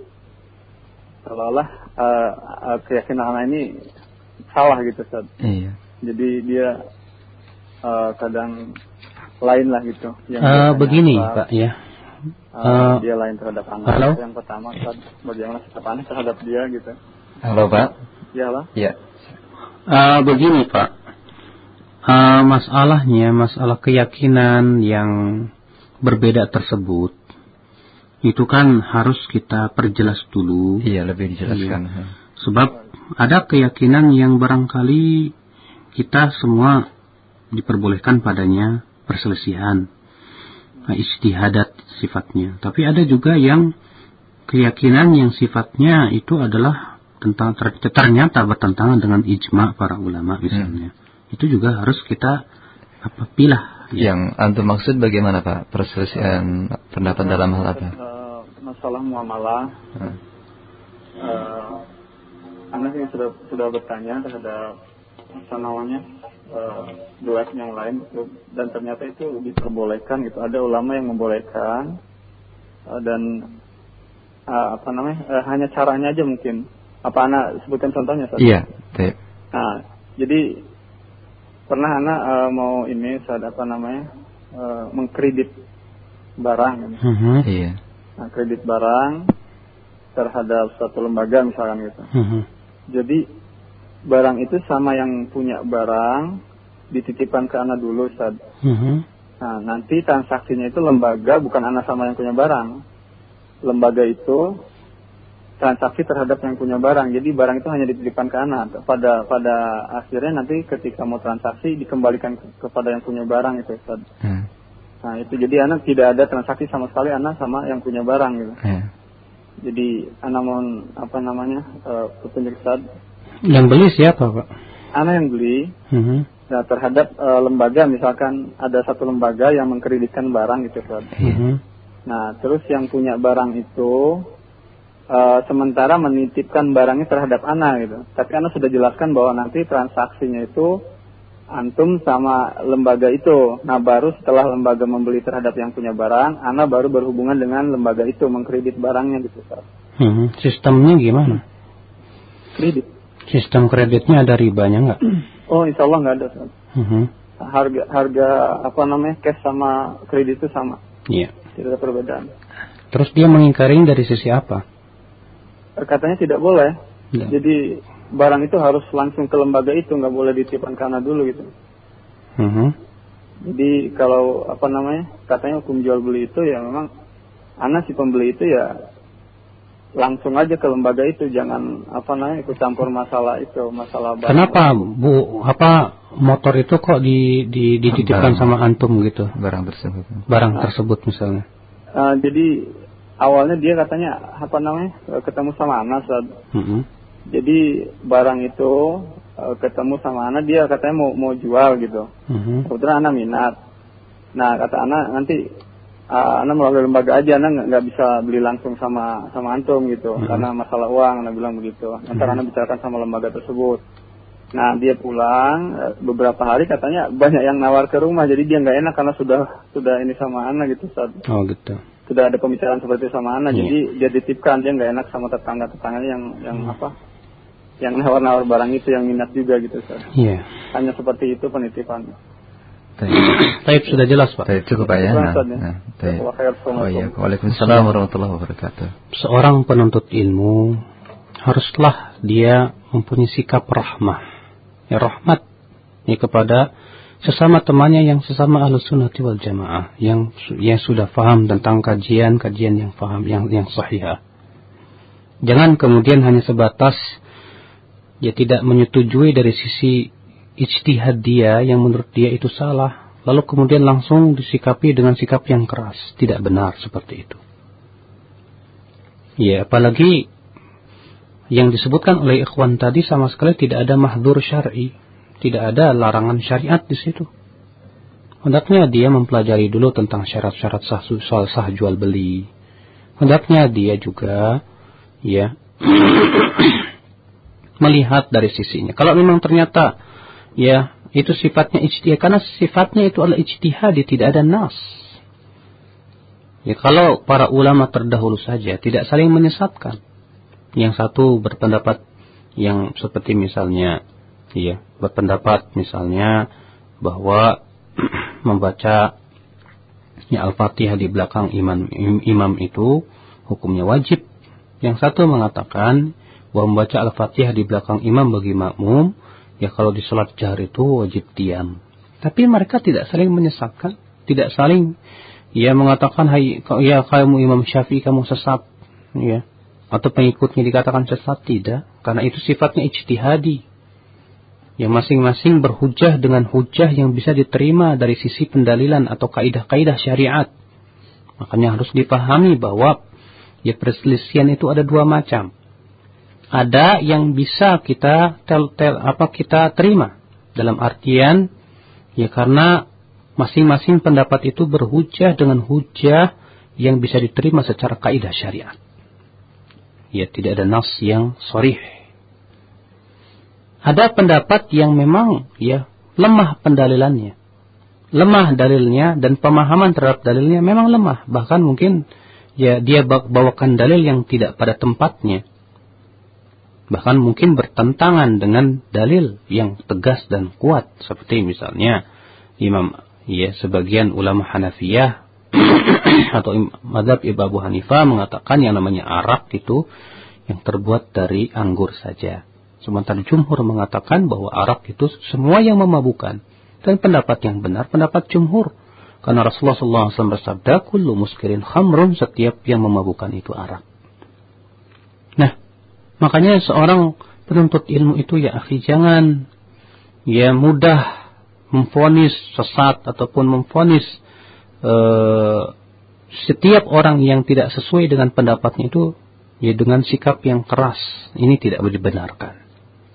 seolah-olah uh, uh, keyakinan anak ini salah gitu Ustaz. Iya. Jadi dia uh, kadang lain lah gitu. Yang uh, begini apa, Pak ya. Uh, uh, dia lain terhadap anak. Halo? Yang pertama Ustaz, bagaimana sikap anak terhadap dia gitu. Halo Pak. Ya lah. Ya. Uh, begini Pak, uh, masalahnya masalah keyakinan yang berbeda tersebut itu kan harus kita perjelas dulu. Iya lebih dijelaskan. Iya. Sebab ada keyakinan yang barangkali kita semua diperbolehkan padanya perselisihan, nah, istihadat sifatnya. Tapi ada juga yang keyakinan yang sifatnya itu adalah tentang ternyata bertentangan dengan ijma para ulama misalnya. Hmm. Itu juga harus kita apa pilah. Ya. Yang antum maksud bagaimana Pak perselisihan pendapat dalam hal apa? Uh, masalah muamalah. Hmm. Uh, anak yang sudah sudah bertanya terhadap namanya uh, duet yang lain dan ternyata itu diperbolehkan gitu. Ada ulama yang membolehkan uh, dan uh, apa namanya uh, hanya caranya aja mungkin apa anak sebutkan contohnya? Ustaz? Iya. Nah, jadi pernah anak uh, mau ini saat apa namanya uh, mengkredit barang. Uh -huh. Iya. Nah, kredit barang terhadap suatu lembaga misalkan gitu. Uh -huh. Jadi barang itu sama yang punya barang dititipkan ke anak dulu saat. Uh -huh. Nah, nanti transaksinya itu lembaga bukan anak sama yang punya barang. Lembaga itu transaksi terhadap yang punya barang. Jadi barang itu hanya dititipkan ke anak. Pada pada akhirnya nanti ketika mau transaksi dikembalikan ke, kepada yang punya barang itu Ustaz. Hmm. Nah itu jadi anak tidak ada transaksi sama sekali anak sama yang punya barang gitu. Hmm. Jadi anak mohon apa namanya uh, petunjuk Ustaz. Yang beli siapa Pak? Anak yang beli. Hmm. Nah terhadap uh, lembaga misalkan ada satu lembaga yang mengkreditkan barang gitu Ustaz. Hmm. Nah terus yang punya barang itu uh, sementara menitipkan barangnya terhadap Ana gitu. Tapi Ana sudah jelaskan bahwa nanti transaksinya itu antum sama lembaga itu. Nah baru setelah lembaga membeli terhadap yang punya barang, Ana baru berhubungan dengan lembaga itu mengkredit barangnya gitu. Hmm, sistemnya gimana? Kredit. Sistem kreditnya ada ribanya nggak? Oh insya Allah nggak ada. Hmm. Harga harga apa namanya cash sama kredit itu sama. Iya. Tidak ada perbedaan. Terus dia mengingkari dari sisi apa? katanya tidak boleh. Ya. Jadi barang itu harus langsung ke lembaga itu, nggak boleh dititipkan karena dulu gitu. Uh mhm. -huh. Jadi kalau apa namanya katanya hukum jual beli itu ya memang anak si pembeli itu ya langsung aja ke lembaga itu jangan apa namanya ikut campur masalah itu masalah barang. Kenapa bu apa motor itu kok di, di dititipkan barang, sama antum gitu barang tersebut barang nah, tersebut misalnya. Uh, jadi awalnya dia katanya apa namanya ketemu sama Anas mm -hmm. jadi barang itu uh, ketemu sama anak dia katanya mau mau jual gitu. Uh-huh. Kebetulan anak minat. Nah kata anak nanti uh, anak melalui lembaga aja anak nggak bisa beli langsung sama sama antum gitu uh-huh. karena masalah uang anak bilang begitu. Nanti uh-huh. anak bicarakan sama lembaga tersebut. Nah dia pulang beberapa hari katanya banyak yang nawar ke rumah jadi dia nggak enak karena sudah sudah ini sama anak gitu saat oh gitu sudah ada pembicaraan seperti sama anak yeah. jadi dia ditipkan dia nggak enak sama tetangga tetangganya yang yang hmm. apa yang nawar-nawar barang itu yang minat juga gitu. Iya. Yeah. Hanya seperti itu penitipan. Taib sudah jelas Pak. Taib cukup Pak ya. Nah, nah, Oh iya, Waalaikumsalam warahmatullahi wabarakatuh. Seorang penuntut ilmu haruslah dia mempunyai sikap rahmah ya rahmat ya kepada sesama temannya yang sesama ahlu sunnah wal jamaah yang yang sudah faham tentang kajian-kajian yang faham yang yang sahih. Jangan kemudian hanya sebatas ya tidak menyetujui dari sisi ijtihad dia yang menurut dia itu salah, lalu kemudian langsung disikapi dengan sikap yang keras, tidak benar seperti itu. Ya, apalagi yang disebutkan oleh ikhwan tadi sama sekali tidak ada mahdur syar'i, tidak ada larangan syariat di situ. Hendaknya dia mempelajari dulu tentang syarat-syarat sah, sah, sah jual beli. Hendaknya dia juga ya melihat dari sisinya. Kalau memang ternyata ya itu sifatnya ijtihad karena sifatnya itu adalah ijtihad, tidak ada nas. Ya kalau para ulama terdahulu saja tidak saling menyesatkan yang satu berpendapat yang seperti misalnya ya berpendapat misalnya bahwa membaca ya Al-Fatihah di belakang imam imam itu hukumnya wajib. Yang satu mengatakan bahwa membaca Al-Fatihah di belakang imam bagi makmum ya kalau di sholat jahar itu wajib diam. Tapi mereka tidak saling menyesatkan, tidak saling ya mengatakan hai ya kamu Imam Syafi'i kamu sesat ya. Atau pengikutnya dikatakan sesat tidak. Karena itu sifatnya ijtihadi. Yang masing-masing berhujah dengan hujah yang bisa diterima dari sisi pendalilan atau kaidah-kaidah syariat. Makanya harus dipahami bahwa ya perselisihan itu ada dua macam ada yang bisa kita tel, tel apa kita terima dalam artian ya karena masing-masing pendapat itu berhujah dengan hujah yang bisa diterima secara kaidah syariat ya tidak ada nas yang sorih. Ada pendapat yang memang ya lemah pendalilannya. Lemah dalilnya dan pemahaman terhadap dalilnya memang lemah. Bahkan mungkin ya dia bawakan dalil yang tidak pada tempatnya. Bahkan mungkin bertentangan dengan dalil yang tegas dan kuat. Seperti misalnya Imam ya sebagian ulama Hanafiyah atau madhab Ibu Abu Hanifah mengatakan yang namanya arak itu yang terbuat dari anggur saja. Sementara jumhur mengatakan bahwa arak itu semua yang memabukkan. Dan pendapat yang benar, pendapat jumhur. Karena Rasulullah SAW bersabda, Kullu muskirin khamrun, setiap yang memabukkan itu arak. Makanya seorang penuntut ilmu itu ya akhi, jangan. Ya mudah memfonis sesat ataupun memfonis Eh, setiap orang yang tidak sesuai dengan pendapatnya itu ya dengan sikap yang keras. Ini tidak dibenarkan.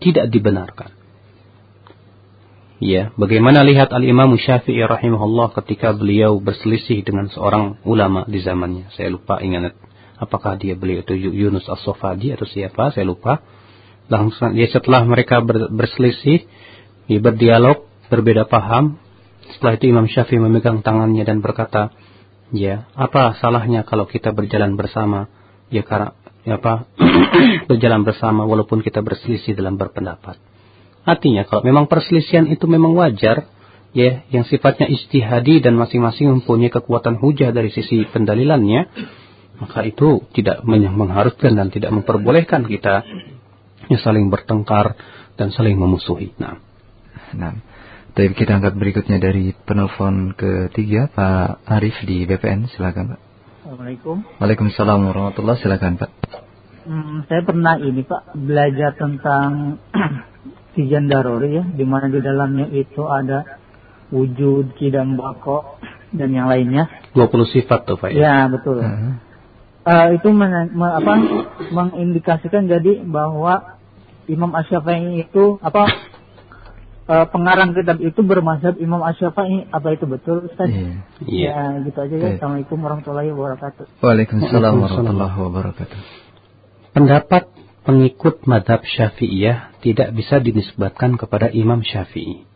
Tidak dibenarkan. Ya bagaimana lihat al Imam Syafi'i rahimahullah ketika beliau berselisih dengan seorang ulama di zamannya? Saya lupa ingat apakah dia beliau itu Yunus As-Sofadi atau siapa? Saya lupa. Langsung ya setelah mereka berselisih ya, berdialog berbeda paham. Setelah itu Imam Syafi'i memegang tangannya dan berkata, ya apa salahnya kalau kita berjalan bersama, ya karena ya apa berjalan bersama walaupun kita berselisih dalam berpendapat. Artinya kalau memang perselisihan itu memang wajar, ya yang sifatnya istihadi dan masing-masing mempunyai kekuatan hujah dari sisi pendalilannya, maka itu tidak mengharuskan dan tidak memperbolehkan kita ya, saling bertengkar dan saling memusuhi. Nah. Nah. Tapi kita angkat berikutnya dari penelpon ketiga Pak Arif di BPN, silakan Pak. Assalamualaikum. Waalaikumsalam warahmatullahi silakan Pak. Hmm, saya pernah ini Pak belajar tentang tijan daruri ya, di mana di dalamnya itu ada wujud, kidam bako dan yang lainnya. 20 sifat tuh Pak ya? Ya betul. Uh -huh. Uh, itu men, me, apa, mengindikasikan jadi bahwa Imam Asyafi'i itu apa uh, pengarang kitab itu bermazhab Imam Asy-Syafi'i. Apa itu betul Ustaz? Iya. Yeah. Ya, gitu aja ya. Assalamualaikum warahmatullahi wabarakatuh. Waalaikumsalam warahmatullahi wabarakatuh. Pendapat pengikut madhab syafi'iyah tidak bisa dinisbatkan kepada Imam Syafi'i.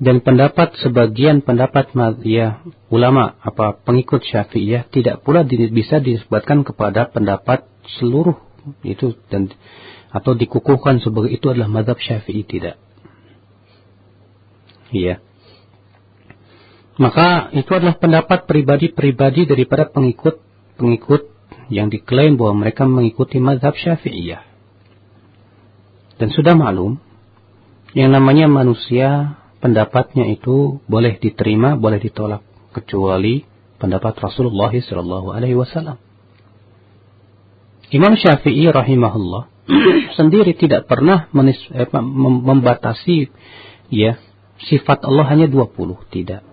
Dan pendapat sebagian pendapat ya, ulama apa pengikut syafi'iyah tidak pula di, bisa dinisbatkan kepada pendapat seluruh itu dan atau dikukuhkan sebagai itu adalah madhab syafi'i tidak. Iya. Maka itu adalah pendapat pribadi-pribadi daripada pengikut-pengikut yang diklaim bahwa mereka mengikuti mazhab syafi'iyah. Dan sudah maklum, yang namanya manusia pendapatnya itu boleh diterima, boleh ditolak. Kecuali pendapat Rasulullah SAW. Alaihi Wasallam. Imam Syafi'i rahimahullah sendiri tidak pernah menis, eh, membatasi ya sifat Allah hanya 20, tidak.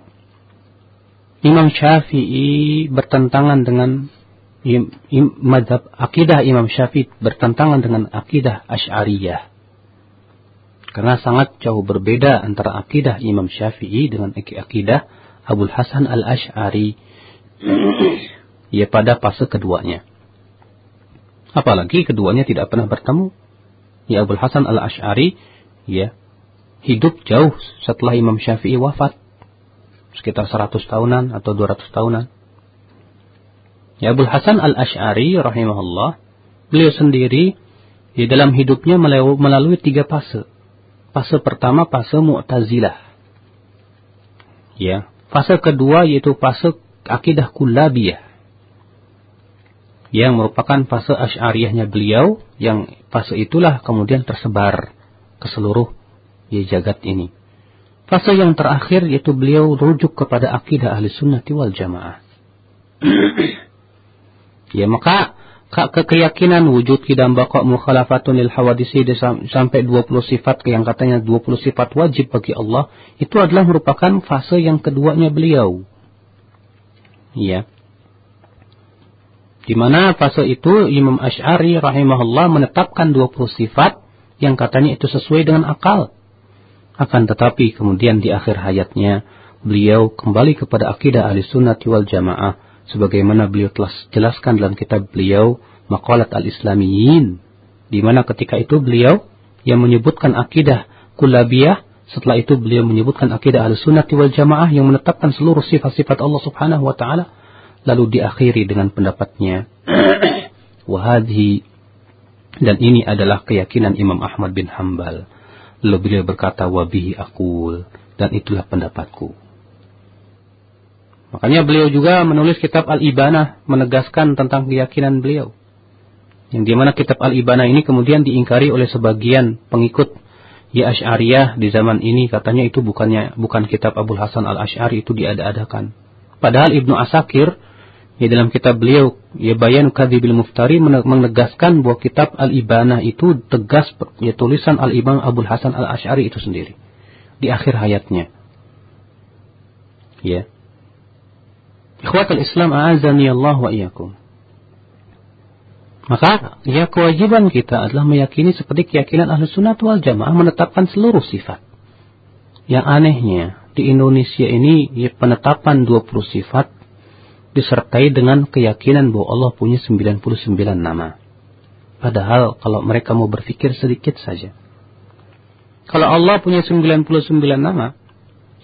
Imam Syafi'i bertentangan dengan im, im, madhab akidah Imam Syafi'i bertentangan dengan akidah Ash'ariyah. Karena sangat jauh berbeda antara akidah Imam Syafi'i dengan akidah Abu Hasan al-Ash'ari. ya pada fase keduanya. Apalagi keduanya tidak pernah bertemu. Ya Abu Hasan al-Ash'ari ya hidup jauh setelah Imam Syafi'i wafat. Sekitar 100 tahunan atau 200 tahunan. Ya Abu Hasan al-Ash'ari rahimahullah, beliau sendiri di dalam hidupnya melalui tiga fase. Fase pertama fase Mu'tazilah. Ya, fase kedua yaitu fase akidah Kullabiyah. Yang merupakan fase Asy'ariyahnya beliau yang fase itulah kemudian tersebar ke seluruh ya, jagat ini. Fase yang terakhir yaitu beliau rujuk kepada akidah ahli sunnati wal jamaah. Ya maka keyakinan wujud kidam bakok mukhalafatun lil hawadisi sampai 20 sifat yang katanya 20 sifat wajib bagi Allah itu adalah merupakan fase yang keduanya beliau. Ya. Di mana fase itu Imam Ash'ari rahimahullah menetapkan 20 sifat yang katanya itu sesuai dengan akal. Akan tetapi kemudian di akhir hayatnya beliau kembali kepada akidah ahli sunnah wal jamaah sebagaimana beliau telah jelaskan dalam kitab beliau Maqalat al-Islamiyin di mana ketika itu beliau yang menyebutkan akidah kulabiyah setelah itu beliau menyebutkan akidah al-sunnah wal jamaah yang menetapkan seluruh sifat-sifat Allah subhanahu wa ta'ala lalu diakhiri dengan pendapatnya. Wahadhi dan ini adalah keyakinan Imam Ahmad bin Hambal lalu beliau berkata wabihi akul dan itulah pendapatku Makanya beliau juga menulis kitab Al-Ibanah menegaskan tentang keyakinan beliau. Yang di mana kitab Al-Ibanah ini kemudian diingkari oleh sebagian pengikut ya Ash'ariyah di zaman ini katanya itu bukannya bukan kitab Abu Hasan Al-Ash'ari itu diada-adakan. Padahal Ibnu Asakir ya dalam kitab beliau ya Bayan Kadzibil Muftari menegaskan bahwa kitab Al-Ibanah itu tegas ya tulisan Al-Imam Abu Hasan Al-Ash'ari itu sendiri di akhir hayatnya. Ya. Ikhwatul Islam a'azani Allah wa iyyakum. Maka ya kewajiban kita adalah meyakini seperti keyakinan ahli sunnah wal jamaah menetapkan seluruh sifat. Yang anehnya di Indonesia ini ya, penetapan 20 sifat disertai dengan keyakinan bahwa Allah punya 99 nama. Padahal kalau mereka mau berpikir sedikit saja. Kalau Allah punya 99 nama,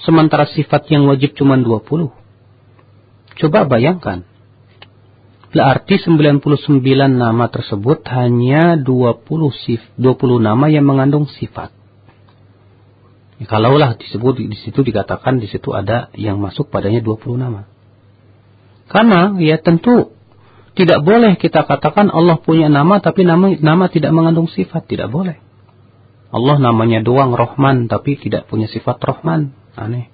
sementara sifat yang wajib cuma 20. Coba bayangkan. Berarti 99 nama tersebut hanya 20 sif, 20 nama yang mengandung sifat. Ya, kalaulah disebut di situ dikatakan di situ ada yang masuk padanya 20 nama. Karena ya tentu tidak boleh kita katakan Allah punya nama tapi nama nama tidak mengandung sifat, tidak boleh. Allah namanya doang Rohman tapi tidak punya sifat Rohman, aneh.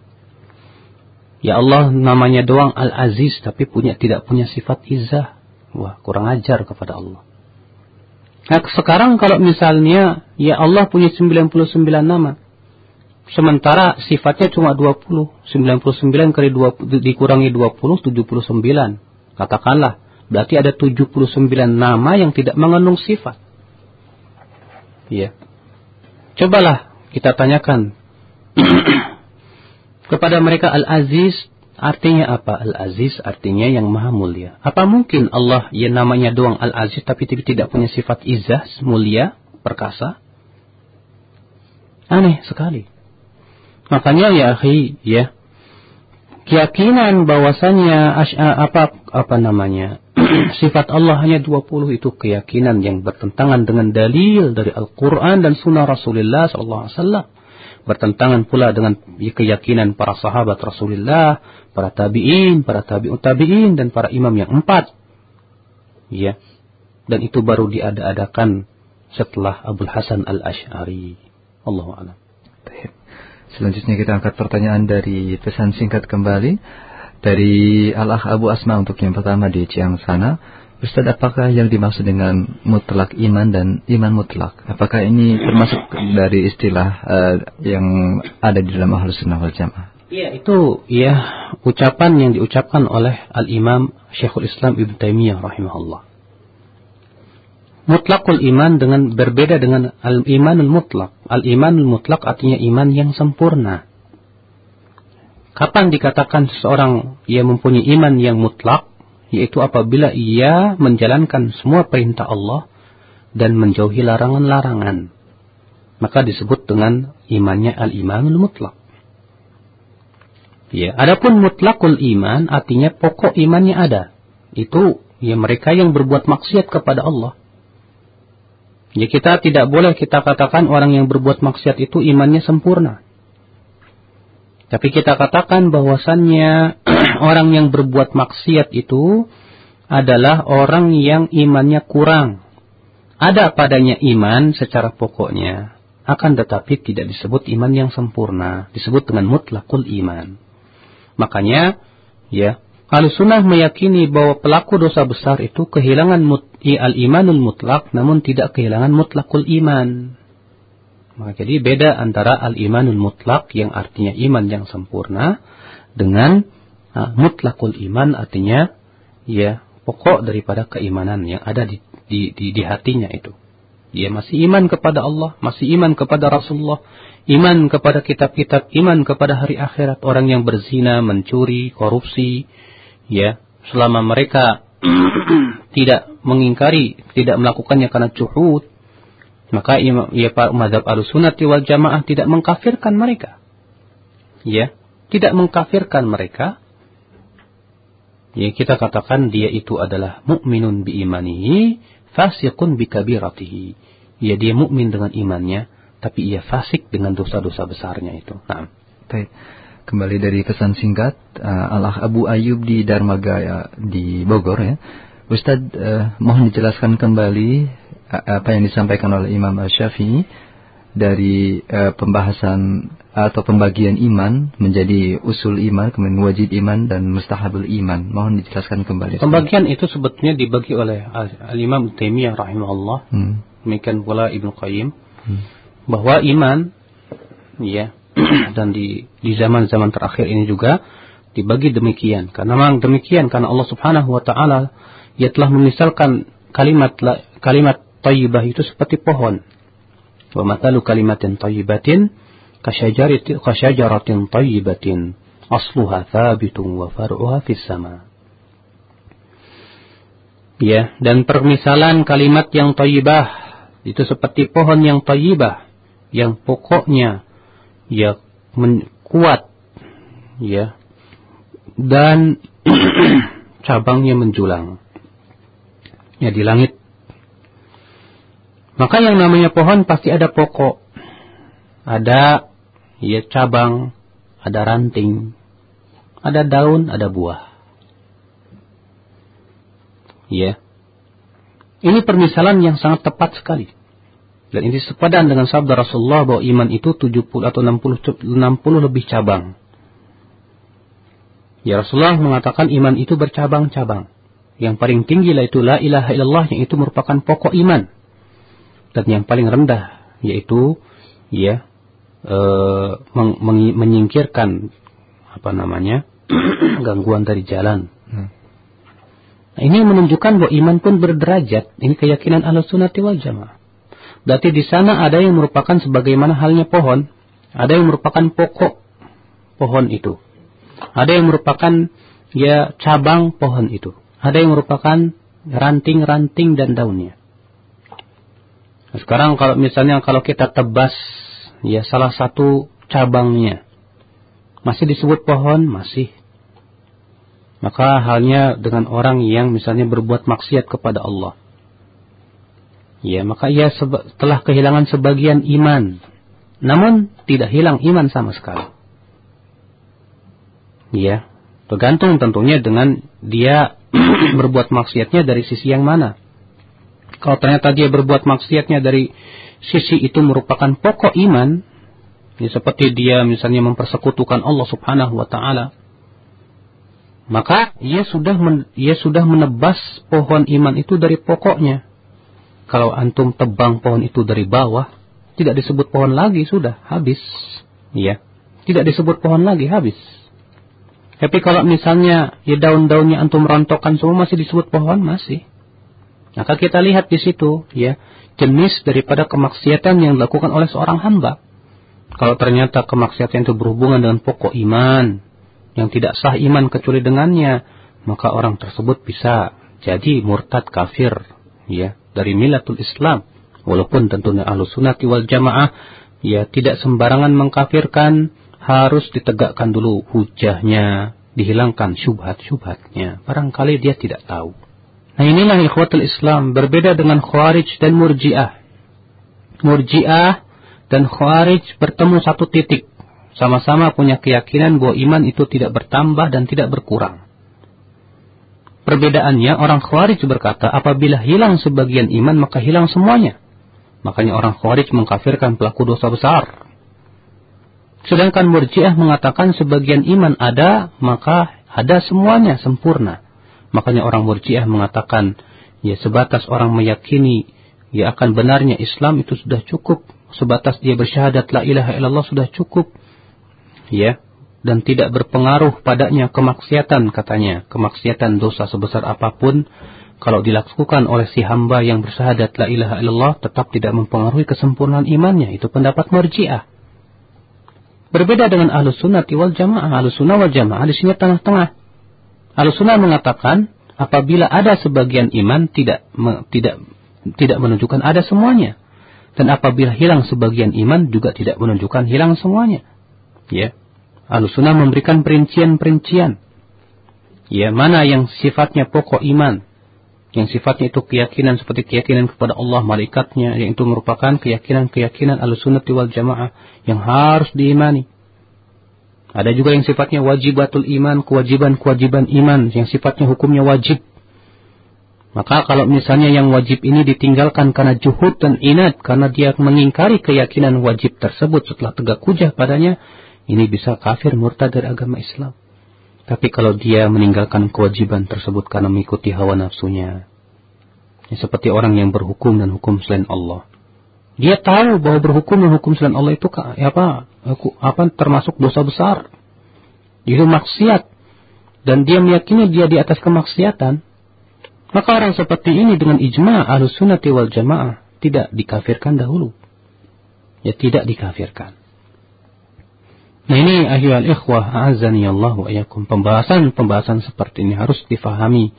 Ya Allah namanya doang Al-Aziz tapi punya tidak punya sifat izah. Wah, kurang ajar kepada Allah. Nah, sekarang kalau misalnya ya Allah punya 99 nama. Sementara sifatnya cuma 20. 99 kali 20, dikurangi 20, 79. Katakanlah, berarti ada 79 nama yang tidak mengandung sifat. Ya. Cobalah kita tanyakan kepada mereka Al-Aziz artinya apa? Al-Aziz artinya yang maha mulia. Apa mungkin Allah yang namanya doang Al-Aziz tapi tidak punya sifat izzah, mulia, perkasa? Aneh sekali. Makanya ya akhi, ya. Keyakinan bahwasanya apa apa namanya? sifat Allah hanya 20 itu keyakinan yang bertentangan dengan dalil dari Al-Qur'an dan sunnah Rasulullah wasallam bertentangan pula dengan keyakinan para sahabat Rasulullah, para tabi'in, para tabi'ut tabi'in dan para imam yang empat. Ya. Dan itu baru diada-adakan setelah Abdul Hasan Al-Asy'ari. Allahu a'lam. Selanjutnya kita angkat pertanyaan dari pesan singkat kembali dari Al-Akh Abu Asma untuk yang pertama di Ciang sana. Ustaz, apakah yang dimaksud dengan mutlak iman dan iman mutlak? Apakah ini termasuk dari istilah uh, yang ada di dalam Ahlus Sunnah wal Jamaah? Iya, itu ya ucapan yang diucapkan oleh Al-Imam Syekhul Islam Ibn Taimiyah rahimahullah. Mutlakul iman dengan berbeda dengan al-imanul mutlak. Al-imanul mutlak artinya iman yang sempurna. Kapan dikatakan seseorang yang mempunyai iman yang mutlak? Yaitu apabila ia menjalankan semua perintah Allah dan menjauhi larangan-larangan. Maka disebut dengan imannya al-imanul mutlak. Ya, adapun mutlakul iman artinya pokok imannya ada. Itu ya mereka yang berbuat maksiat kepada Allah. Ya kita tidak boleh kita katakan orang yang berbuat maksiat itu imannya sempurna. Tapi kita katakan bahwasannya orang yang berbuat maksiat itu adalah orang yang imannya kurang. Ada padanya iman secara pokoknya, akan tetapi tidak disebut iman yang sempurna, disebut dengan mutlakul iman. Makanya, ya, Ahlu sunnah meyakini bahwa pelaku dosa besar itu kehilangan al-imanul mutlak, namun tidak kehilangan mutlakul iman. Maka jadi beda antara al-imanul mutlak yang artinya iman yang sempurna dengan uh, mutlakul iman artinya ya pokok daripada keimanan yang ada di, di, di, di hatinya itu. Dia masih iman kepada Allah, masih iman kepada Rasulullah, iman kepada kitab-kitab, iman kepada hari akhirat. Orang yang berzina, mencuri, korupsi, ya, selama mereka tidak mengingkari, tidak melakukannya karena cuhud, maka ya Pak Madhab Al-Sunnati wal Jamaah tidak mengkafirkan mereka. Ya, tidak mengkafirkan mereka. Ya, kita katakan dia itu adalah mukminun bi imanihi, fasiqun bi kabiratihi. Ya, dia mukmin dengan imannya, tapi ia fasik dengan dosa-dosa besarnya itu. Nah. Baik. Kembali dari kesan singkat, uh, Allah Abu Ayub di Darmagaya di Bogor ya. Ustadz, uh, mohon dijelaskan kembali apa yang disampaikan oleh Imam Syafi'i dari uh, pembahasan atau pembagian iman menjadi usul iman, kemudian wajib iman dan mustahabul iman. Mohon dijelaskan kembali. Pembagian itu sebetulnya dibagi oleh Al-Imam Taimiyah rahimahullah. Hmm. Demikian pula Ibnu Qayyim. Hmm. Bahwa iman ya dan di di zaman-zaman terakhir ini juga dibagi demikian. Karena memang demikian karena Allah Subhanahu wa taala ia telah memisalkan kalimat kalimat tayyibah itu seperti pohon. Wa matalu kalimatin tayyibatin kasyajaratin tayyibatin asluha thabitun wa far'uha fis sama. Ya, dan permisalan kalimat yang tayyibah itu seperti pohon yang tayyibah yang pokoknya ya men, kuat ya dan cabangnya menjulang. Ya di langit maka yang namanya pohon pasti ada pokok. Ada ya cabang, ada ranting, ada daun, ada buah. Ya. Ini permisalan yang sangat tepat sekali. Dan ini sepadan dengan sabda Rasulullah bahwa iman itu 70 atau 60, 60 lebih cabang. Ya Rasulullah mengatakan iman itu bercabang-cabang. Yang paling tinggi lah itu la ilaha illallah yang itu merupakan pokok iman dan yang paling rendah yaitu ya e, meng, meng, menyingkirkan apa namanya gangguan dari jalan. Hmm. Nah, ini menunjukkan bahwa iman pun berderajat. Ini keyakinan ahlu sunnati wal jamaah. Berarti di sana ada yang merupakan sebagaimana halnya pohon, ada yang merupakan pokok pohon itu. Ada yang merupakan ya cabang pohon itu. Ada yang merupakan ranting-ranting dan daunnya. Sekarang kalau misalnya kalau kita tebas ya salah satu cabangnya. Masih disebut pohon masih. Maka halnya dengan orang yang misalnya berbuat maksiat kepada Allah. Ya maka ia telah kehilangan sebagian iman. Namun tidak hilang iman sama sekali. Ya tergantung tentunya dengan dia berbuat maksiatnya dari sisi yang mana kalau ternyata dia berbuat maksiatnya dari sisi itu merupakan pokok iman ya, seperti dia misalnya mempersekutukan Allah Subhanahu wa taala maka ia sudah men, ia sudah menebas pohon iman itu dari pokoknya kalau antum tebang pohon itu dari bawah, tidak disebut pohon lagi, sudah habis. Ya. Tidak disebut pohon lagi, habis. Tapi kalau misalnya ya daun-daunnya antum rontokkan semua masih disebut pohon, masih. Maka kita lihat di situ, ya, jenis daripada kemaksiatan yang dilakukan oleh seorang hamba. Kalau ternyata kemaksiatan itu berhubungan dengan pokok iman, yang tidak sah iman kecuali dengannya, maka orang tersebut bisa jadi murtad kafir, ya dari milatul Islam. Walaupun tentunya ahlu wal jamaah ya tidak sembarangan mengkafirkan harus ditegakkan dulu hujahnya, dihilangkan syubhat-syubhatnya. Barangkali dia tidak tahu. Nah inilah ikhwatul Islam berbeda dengan khawarij dan murjiah. Murjiah dan khawarij bertemu satu titik. Sama-sama punya keyakinan bahwa iman itu tidak bertambah dan tidak berkurang. Perbedaannya orang Khawarij berkata apabila hilang sebagian iman maka hilang semuanya. Makanya orang Khawarij mengkafirkan pelaku dosa besar. Sedangkan Murji'ah mengatakan sebagian iman ada maka ada semuanya sempurna. Makanya orang Murji'ah mengatakan ya sebatas orang meyakini ya akan benarnya Islam itu sudah cukup. Sebatas dia bersyahadat la ilaha illallah sudah cukup. Ya, dan tidak berpengaruh padanya kemaksiatan katanya. Kemaksiatan dosa sebesar apa pun kalau dilakukan oleh si hamba yang bersyahadat la ilaha illallah tetap tidak mempengaruhi kesempurnaan imannya. Itu pendapat murjiah. Berbeda dengan ahlus sunnah wal jamaah. Ahlus sunnah wal jamaah di sini tengah-tengah. Ahlus sunnah mengatakan apabila ada sebagian iman tidak tidak tidak menunjukkan ada semuanya. Dan apabila hilang sebagian iman juga tidak menunjukkan hilang semuanya. Ya. Al-Sunnah memberikan perincian-perincian. Ya, mana yang sifatnya pokok iman. Yang sifatnya itu keyakinan seperti keyakinan kepada Allah, malaikatnya, yang itu merupakan keyakinan-keyakinan al-sunnah wal jamaah yang harus diimani. Ada juga yang sifatnya wajibatul iman, kewajiban-kewajiban iman, yang sifatnya hukumnya wajib. Maka kalau misalnya yang wajib ini ditinggalkan karena juhud dan inat, karena dia mengingkari keyakinan wajib tersebut setelah tegak hujah padanya, ini bisa kafir murtad dari agama Islam. Tapi kalau dia meninggalkan kewajiban tersebut karena mengikuti hawa nafsunya, ya seperti orang yang berhukum dan hukum selain Allah. Dia tahu bahwa berhukum dan hukum selain Allah itu ya apa? Apa termasuk dosa besar. Itu maksiat. Dan dia meyakini dia di atas kemaksiatan. Maka orang seperti ini dengan ijma' ahlus sunnati wal jamaah tidak dikafirkan dahulu. Ya tidak dikafirkan. Nah ini ahyuhal ikhwah azani Allah wa ayakum. Pembahasan-pembahasan seperti ini harus difahami.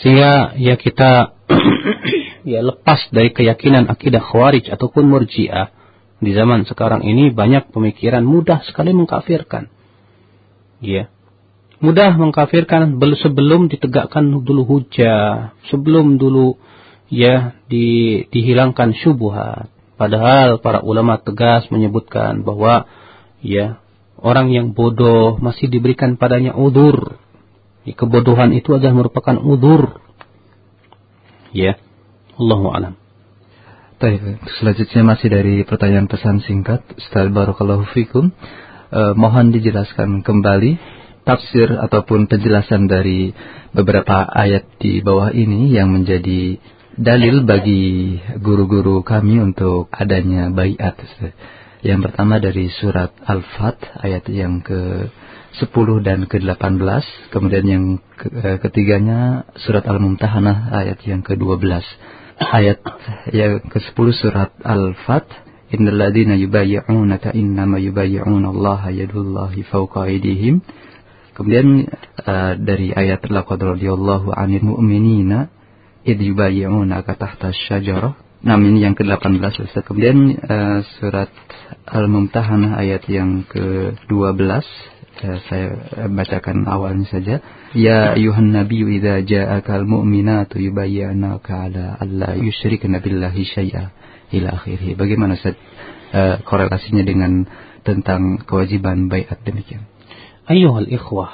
Sehingga ya kita ya lepas dari keyakinan akidah khawarij ataupun murjiah. Di zaman sekarang ini banyak pemikiran mudah sekali mengkafirkan. Ya. Mudah mengkafirkan sebelum ditegakkan dulu hujah. Sebelum dulu ya di, dihilangkan syubhat. Padahal para ulama tegas menyebutkan bahwa ya orang yang bodoh masih diberikan padanya udur. Kebodohan itu adalah merupakan udur. Ya. Allahu alam. Baik, selanjutnya masih dari pertanyaan pesan singkat. Ustaz Barakallahu Fikum. Eh, mohon dijelaskan kembali tafsir ataupun penjelasan dari beberapa ayat di bawah ini yang menjadi dalil bagi guru-guru kami untuk adanya bayat. Yang pertama dari surat Al-Fat ayat yang ke 10 dan ke-18. Kemudian yang eh, ketiganya surat Al-Mumtahanah ayat yang ke-12. Ayat yang ke-10 surat Al-Fat Innal ladzina yubayyi'unaka innama yubayyi'una Allah yadullahi fawqa aydihim Kemudian uh, dari ayat laqad radhiyallahu 'anil mu'minina id yubayyi'unaka tahta syajarah Nah ini yang ke-18 Ustaz. Kemudian uh, surat Al-Mumtahanah ayat yang ke-12 uh, saya bacakan awalnya saja. Ya ayuhan nabiyyu idza ja'aka al-mu'minatu yubayyi'naka 'ala alla yusyrikna billahi syai'a ila akhirih. Bagaimana Ustaz uh, korelasinya dengan tentang kewajiban baiat demikian? Ayuhal ikhwah,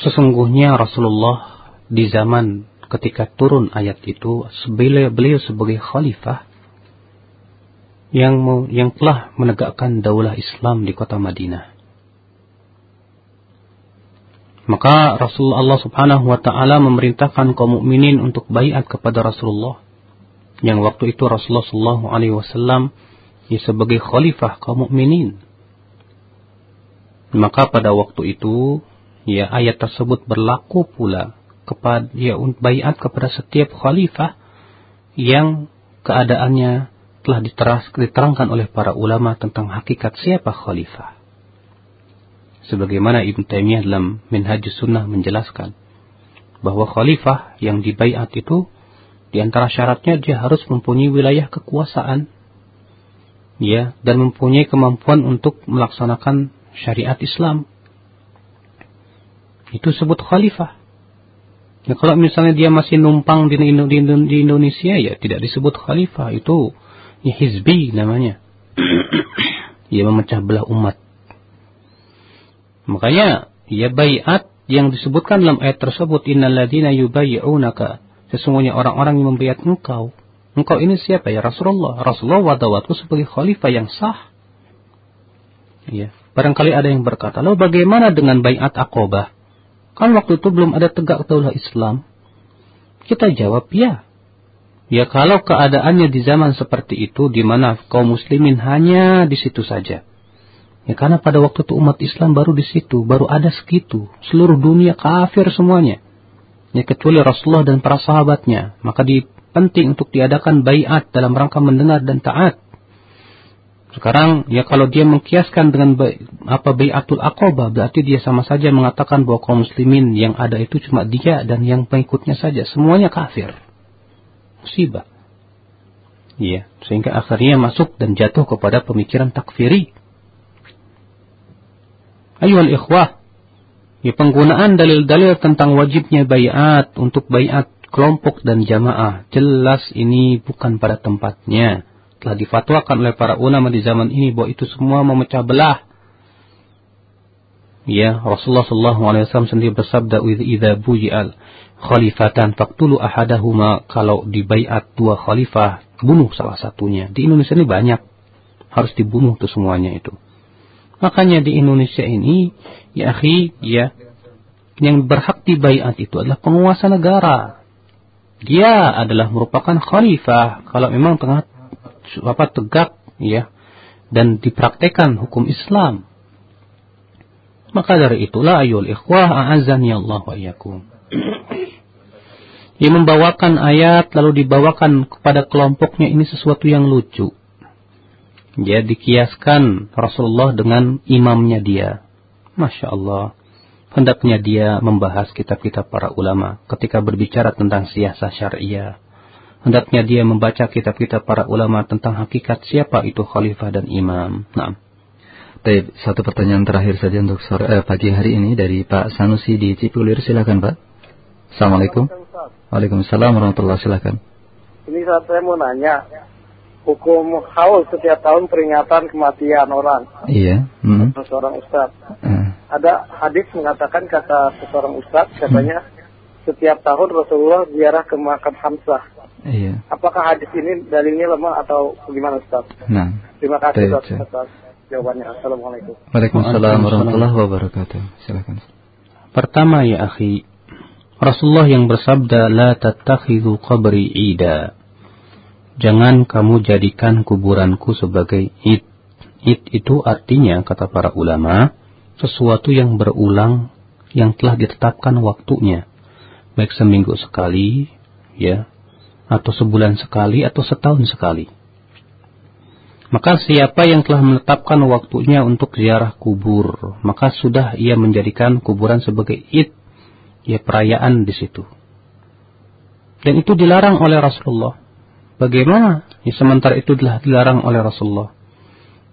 sesungguhnya Rasulullah di zaman ketika turun ayat itu beliau, beliau sebagai khalifah yang yang telah menegakkan daulah Islam di kota Madinah. Maka Rasulullah Allah Subhanahu wa taala memerintahkan kaum mukminin untuk baiat kepada Rasulullah. Yang waktu itu Rasulullah sallallahu alaihi wasallam ya sebagai khalifah kaum mukminin. Maka pada waktu itu ya ayat tersebut berlaku pula kepada ya baiat kepada setiap khalifah yang keadaannya telah diterangkan oleh para ulama tentang hakikat siapa khalifah. Sebagaimana Ibn Taimiyah dalam Minhajus Sunnah menjelaskan bahwa khalifah yang dibaiat itu di antara syaratnya dia harus mempunyai wilayah kekuasaan ya dan mempunyai kemampuan untuk melaksanakan syariat Islam. Itu sebut khalifah. Ya, kalau misalnya dia masih numpang di, di, di Indonesia ya tidak disebut khalifah itu ya hizbi namanya. ya memecah belah umat. Makanya ya bayat yang disebutkan dalam ayat tersebut innalladzina yubayyi'unaka sesungguhnya orang-orang yang membayat engkau. Engkau ini siapa ya Rasulullah? Rasulullah wadawatku sebagai khalifah yang sah. Ya, barangkali ada yang berkata, "Lalu bagaimana dengan bayat Aqabah?" Kan waktu itu belum ada tegak daulah Islam. Kita jawab ya. Ya kalau keadaannya di zaman seperti itu di mana kaum muslimin hanya di situ saja. Ya karena pada waktu itu umat Islam baru di situ, baru ada segitu. Seluruh dunia kafir semuanya. Ya kecuali Rasulullah dan para sahabatnya. Maka di, penting untuk diadakan bayat dalam rangka mendengar dan taat. Sekarang ya kalau dia mengkiaskan dengan apa bayatul aqabah berarti dia sama saja mengatakan bahwa kaum muslimin yang ada itu cuma dia dan yang pengikutnya saja semuanya kafir. Musibah. Iya, sehingga akhirnya masuk dan jatuh kepada pemikiran takfiri. Ayuhal ikhwah, ya penggunaan dalil-dalil tentang wajibnya bayat untuk bayat kelompok dan jamaah jelas ini bukan pada tempatnya telah difatwakan oleh para ulama di zaman ini bahwa itu semua memecah belah. Ya, Rasulullah wasallam sendiri bersabda, "Idza buji'al khalifatan faqtulu ahadahuma." Kalau dibaiat dua khalifah, bunuh salah satunya. Di Indonesia ini banyak harus dibunuh tuh semuanya itu. Makanya di Indonesia ini, ya akhi, ya yang berhak dibaiat itu adalah penguasa negara. Dia adalah merupakan khalifah kalau memang tengah apa tegak ya dan dipraktekkan hukum Islam. Maka dari itulah ayol ikhwah a'azani Allah wa iyakum. Yang membawakan ayat lalu dibawakan kepada kelompoknya ini sesuatu yang lucu. Ya dikiaskan Rasulullah dengan imamnya dia. Masya Allah. Hendaknya dia membahas kitab-kitab para ulama ketika berbicara tentang siasah syariah hendaknya dia membaca kitab-kitab para ulama tentang hakikat siapa itu khalifah dan imam. Nah. Baik, satu pertanyaan terakhir saja untuk sore, eh, pagi hari ini dari Pak Sanusi di Cipulir. Silakan Pak. Assalamualaikum. Waalaikumsalam warahmatullahi silakan. Ini saat saya mau nanya, hukum haul setiap tahun peringatan kematian orang. Iya. Mm. Seorang ustaz. Uh. Ada hadis mengatakan kata seorang ustaz katanya mm. setiap tahun Rasulullah ziarah ke makam Hamzah. Iya. Apakah hadis ini dalilnya lemah atau bagaimana Ustaz? Nah. Terima kasih Ustaz atas jawabannya. Assalamualaikum. Waalaikumsalam warahmatullahi wabarakatuh. Silakan. Pertama ya akhi, Rasulullah yang bersabda la tattakhidhu qabri ida. Jangan kamu jadikan kuburanku sebagai id. Id itu artinya kata para ulama sesuatu yang berulang yang telah ditetapkan waktunya. Baik seminggu sekali, ya, atau sebulan sekali atau setahun sekali. Maka siapa yang telah menetapkan waktunya untuk ziarah kubur, maka sudah ia menjadikan kuburan sebagai id, ya perayaan di situ. Dan itu dilarang oleh Rasulullah. Bagaimana? Ya, sementara itu telah dilarang oleh Rasulullah.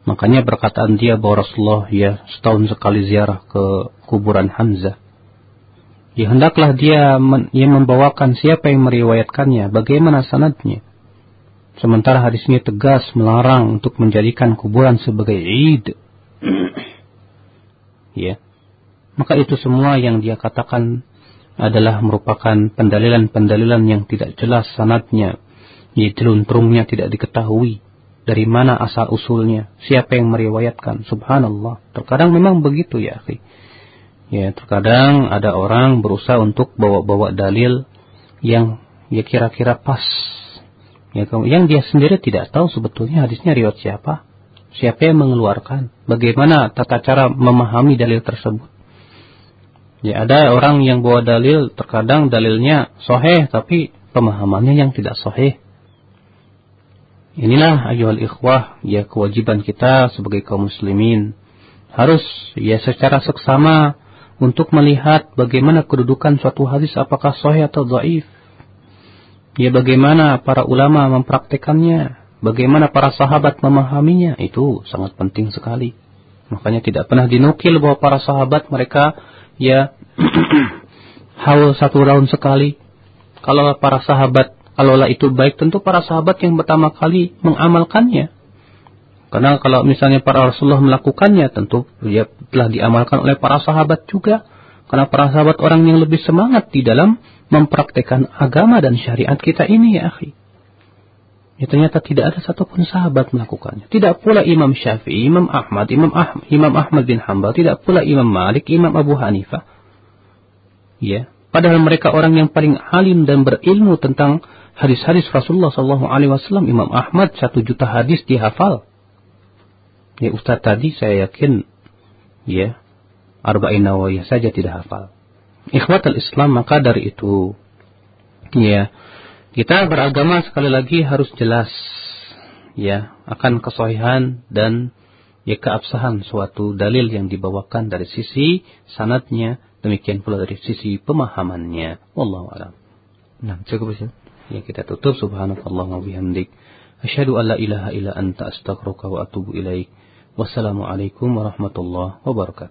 Makanya perkataan dia bahwa Rasulullah ya setahun sekali ziarah ke kuburan Hamzah. Ya hendaklah dia men, ya membawakan siapa yang meriwayatkannya, bagaimana sanadnya. Sementara hadis tegas melarang untuk menjadikan kuburan sebagai id. ya. Maka itu semua yang dia katakan adalah merupakan pendalilan-pendalilan yang tidak jelas sanatnya. Ya, jeluntrungnya tidak diketahui dari mana asal usulnya, siapa yang meriwayatkan. Subhanallah. Terkadang memang begitu ya. Ya, terkadang ada orang berusaha untuk bawa-bawa dalil yang ya kira-kira pas. Ya, yang dia sendiri tidak tahu sebetulnya hadisnya riwayat siapa. Siapa yang mengeluarkan? Bagaimana tata cara memahami dalil tersebut? Ya, ada orang yang bawa dalil, terkadang dalilnya soheh, tapi pemahamannya yang tidak soheh. Inilah ayuhal ikhwah, ya kewajiban kita sebagai kaum muslimin. Harus ya secara seksama untuk melihat bagaimana kedudukan suatu hadis apakah sahih atau dhaif. Ya bagaimana para ulama mempraktekannya, bagaimana para sahabat memahaminya, itu sangat penting sekali. Makanya tidak pernah dinukil bahwa para sahabat mereka ya haul satu tahun sekali. Kalau para sahabat Kalaulah itu baik, tentu para sahabat yang pertama kali mengamalkannya. Karena kalau misalnya para Rasulullah melakukannya, tentu ya telah diamalkan oleh para sahabat juga. Karena para sahabat orang yang lebih semangat di dalam mempraktekkan agama dan syariat kita ini ya akhi. Ya, ternyata tidak ada satupun sahabat melakukannya. Tidak pula Imam Syafi'i, Imam Ahmad, Imam, ah Imam Ahmad bin Hanbal, tidak pula Imam Malik, Imam Abu Hanifah. Ya, padahal mereka orang yang paling alim dan berilmu tentang hadis-hadis Rasulullah Shallallahu Alaihi Wasallam Imam Ahmad satu juta hadis dihafal. Ya Ustaz tadi saya yakin ya arba'in nawawiyah saja tidak hafal. Ikhwatul Islam maka dari itu ya kita beragama sekali lagi harus jelas ya akan kesohihan dan ya keabsahan suatu dalil yang dibawakan dari sisi sanatnya demikian pula dari sisi pemahamannya wallahu alam. Nah, cukup Ustaz. Ya kita tutup subhanakallah wa bihamdik. Asyhadu an la ilaha illa anta astaghfiruka wa atubu ilaik. Wassalamualaikum warahmatullahi wabarakatuh.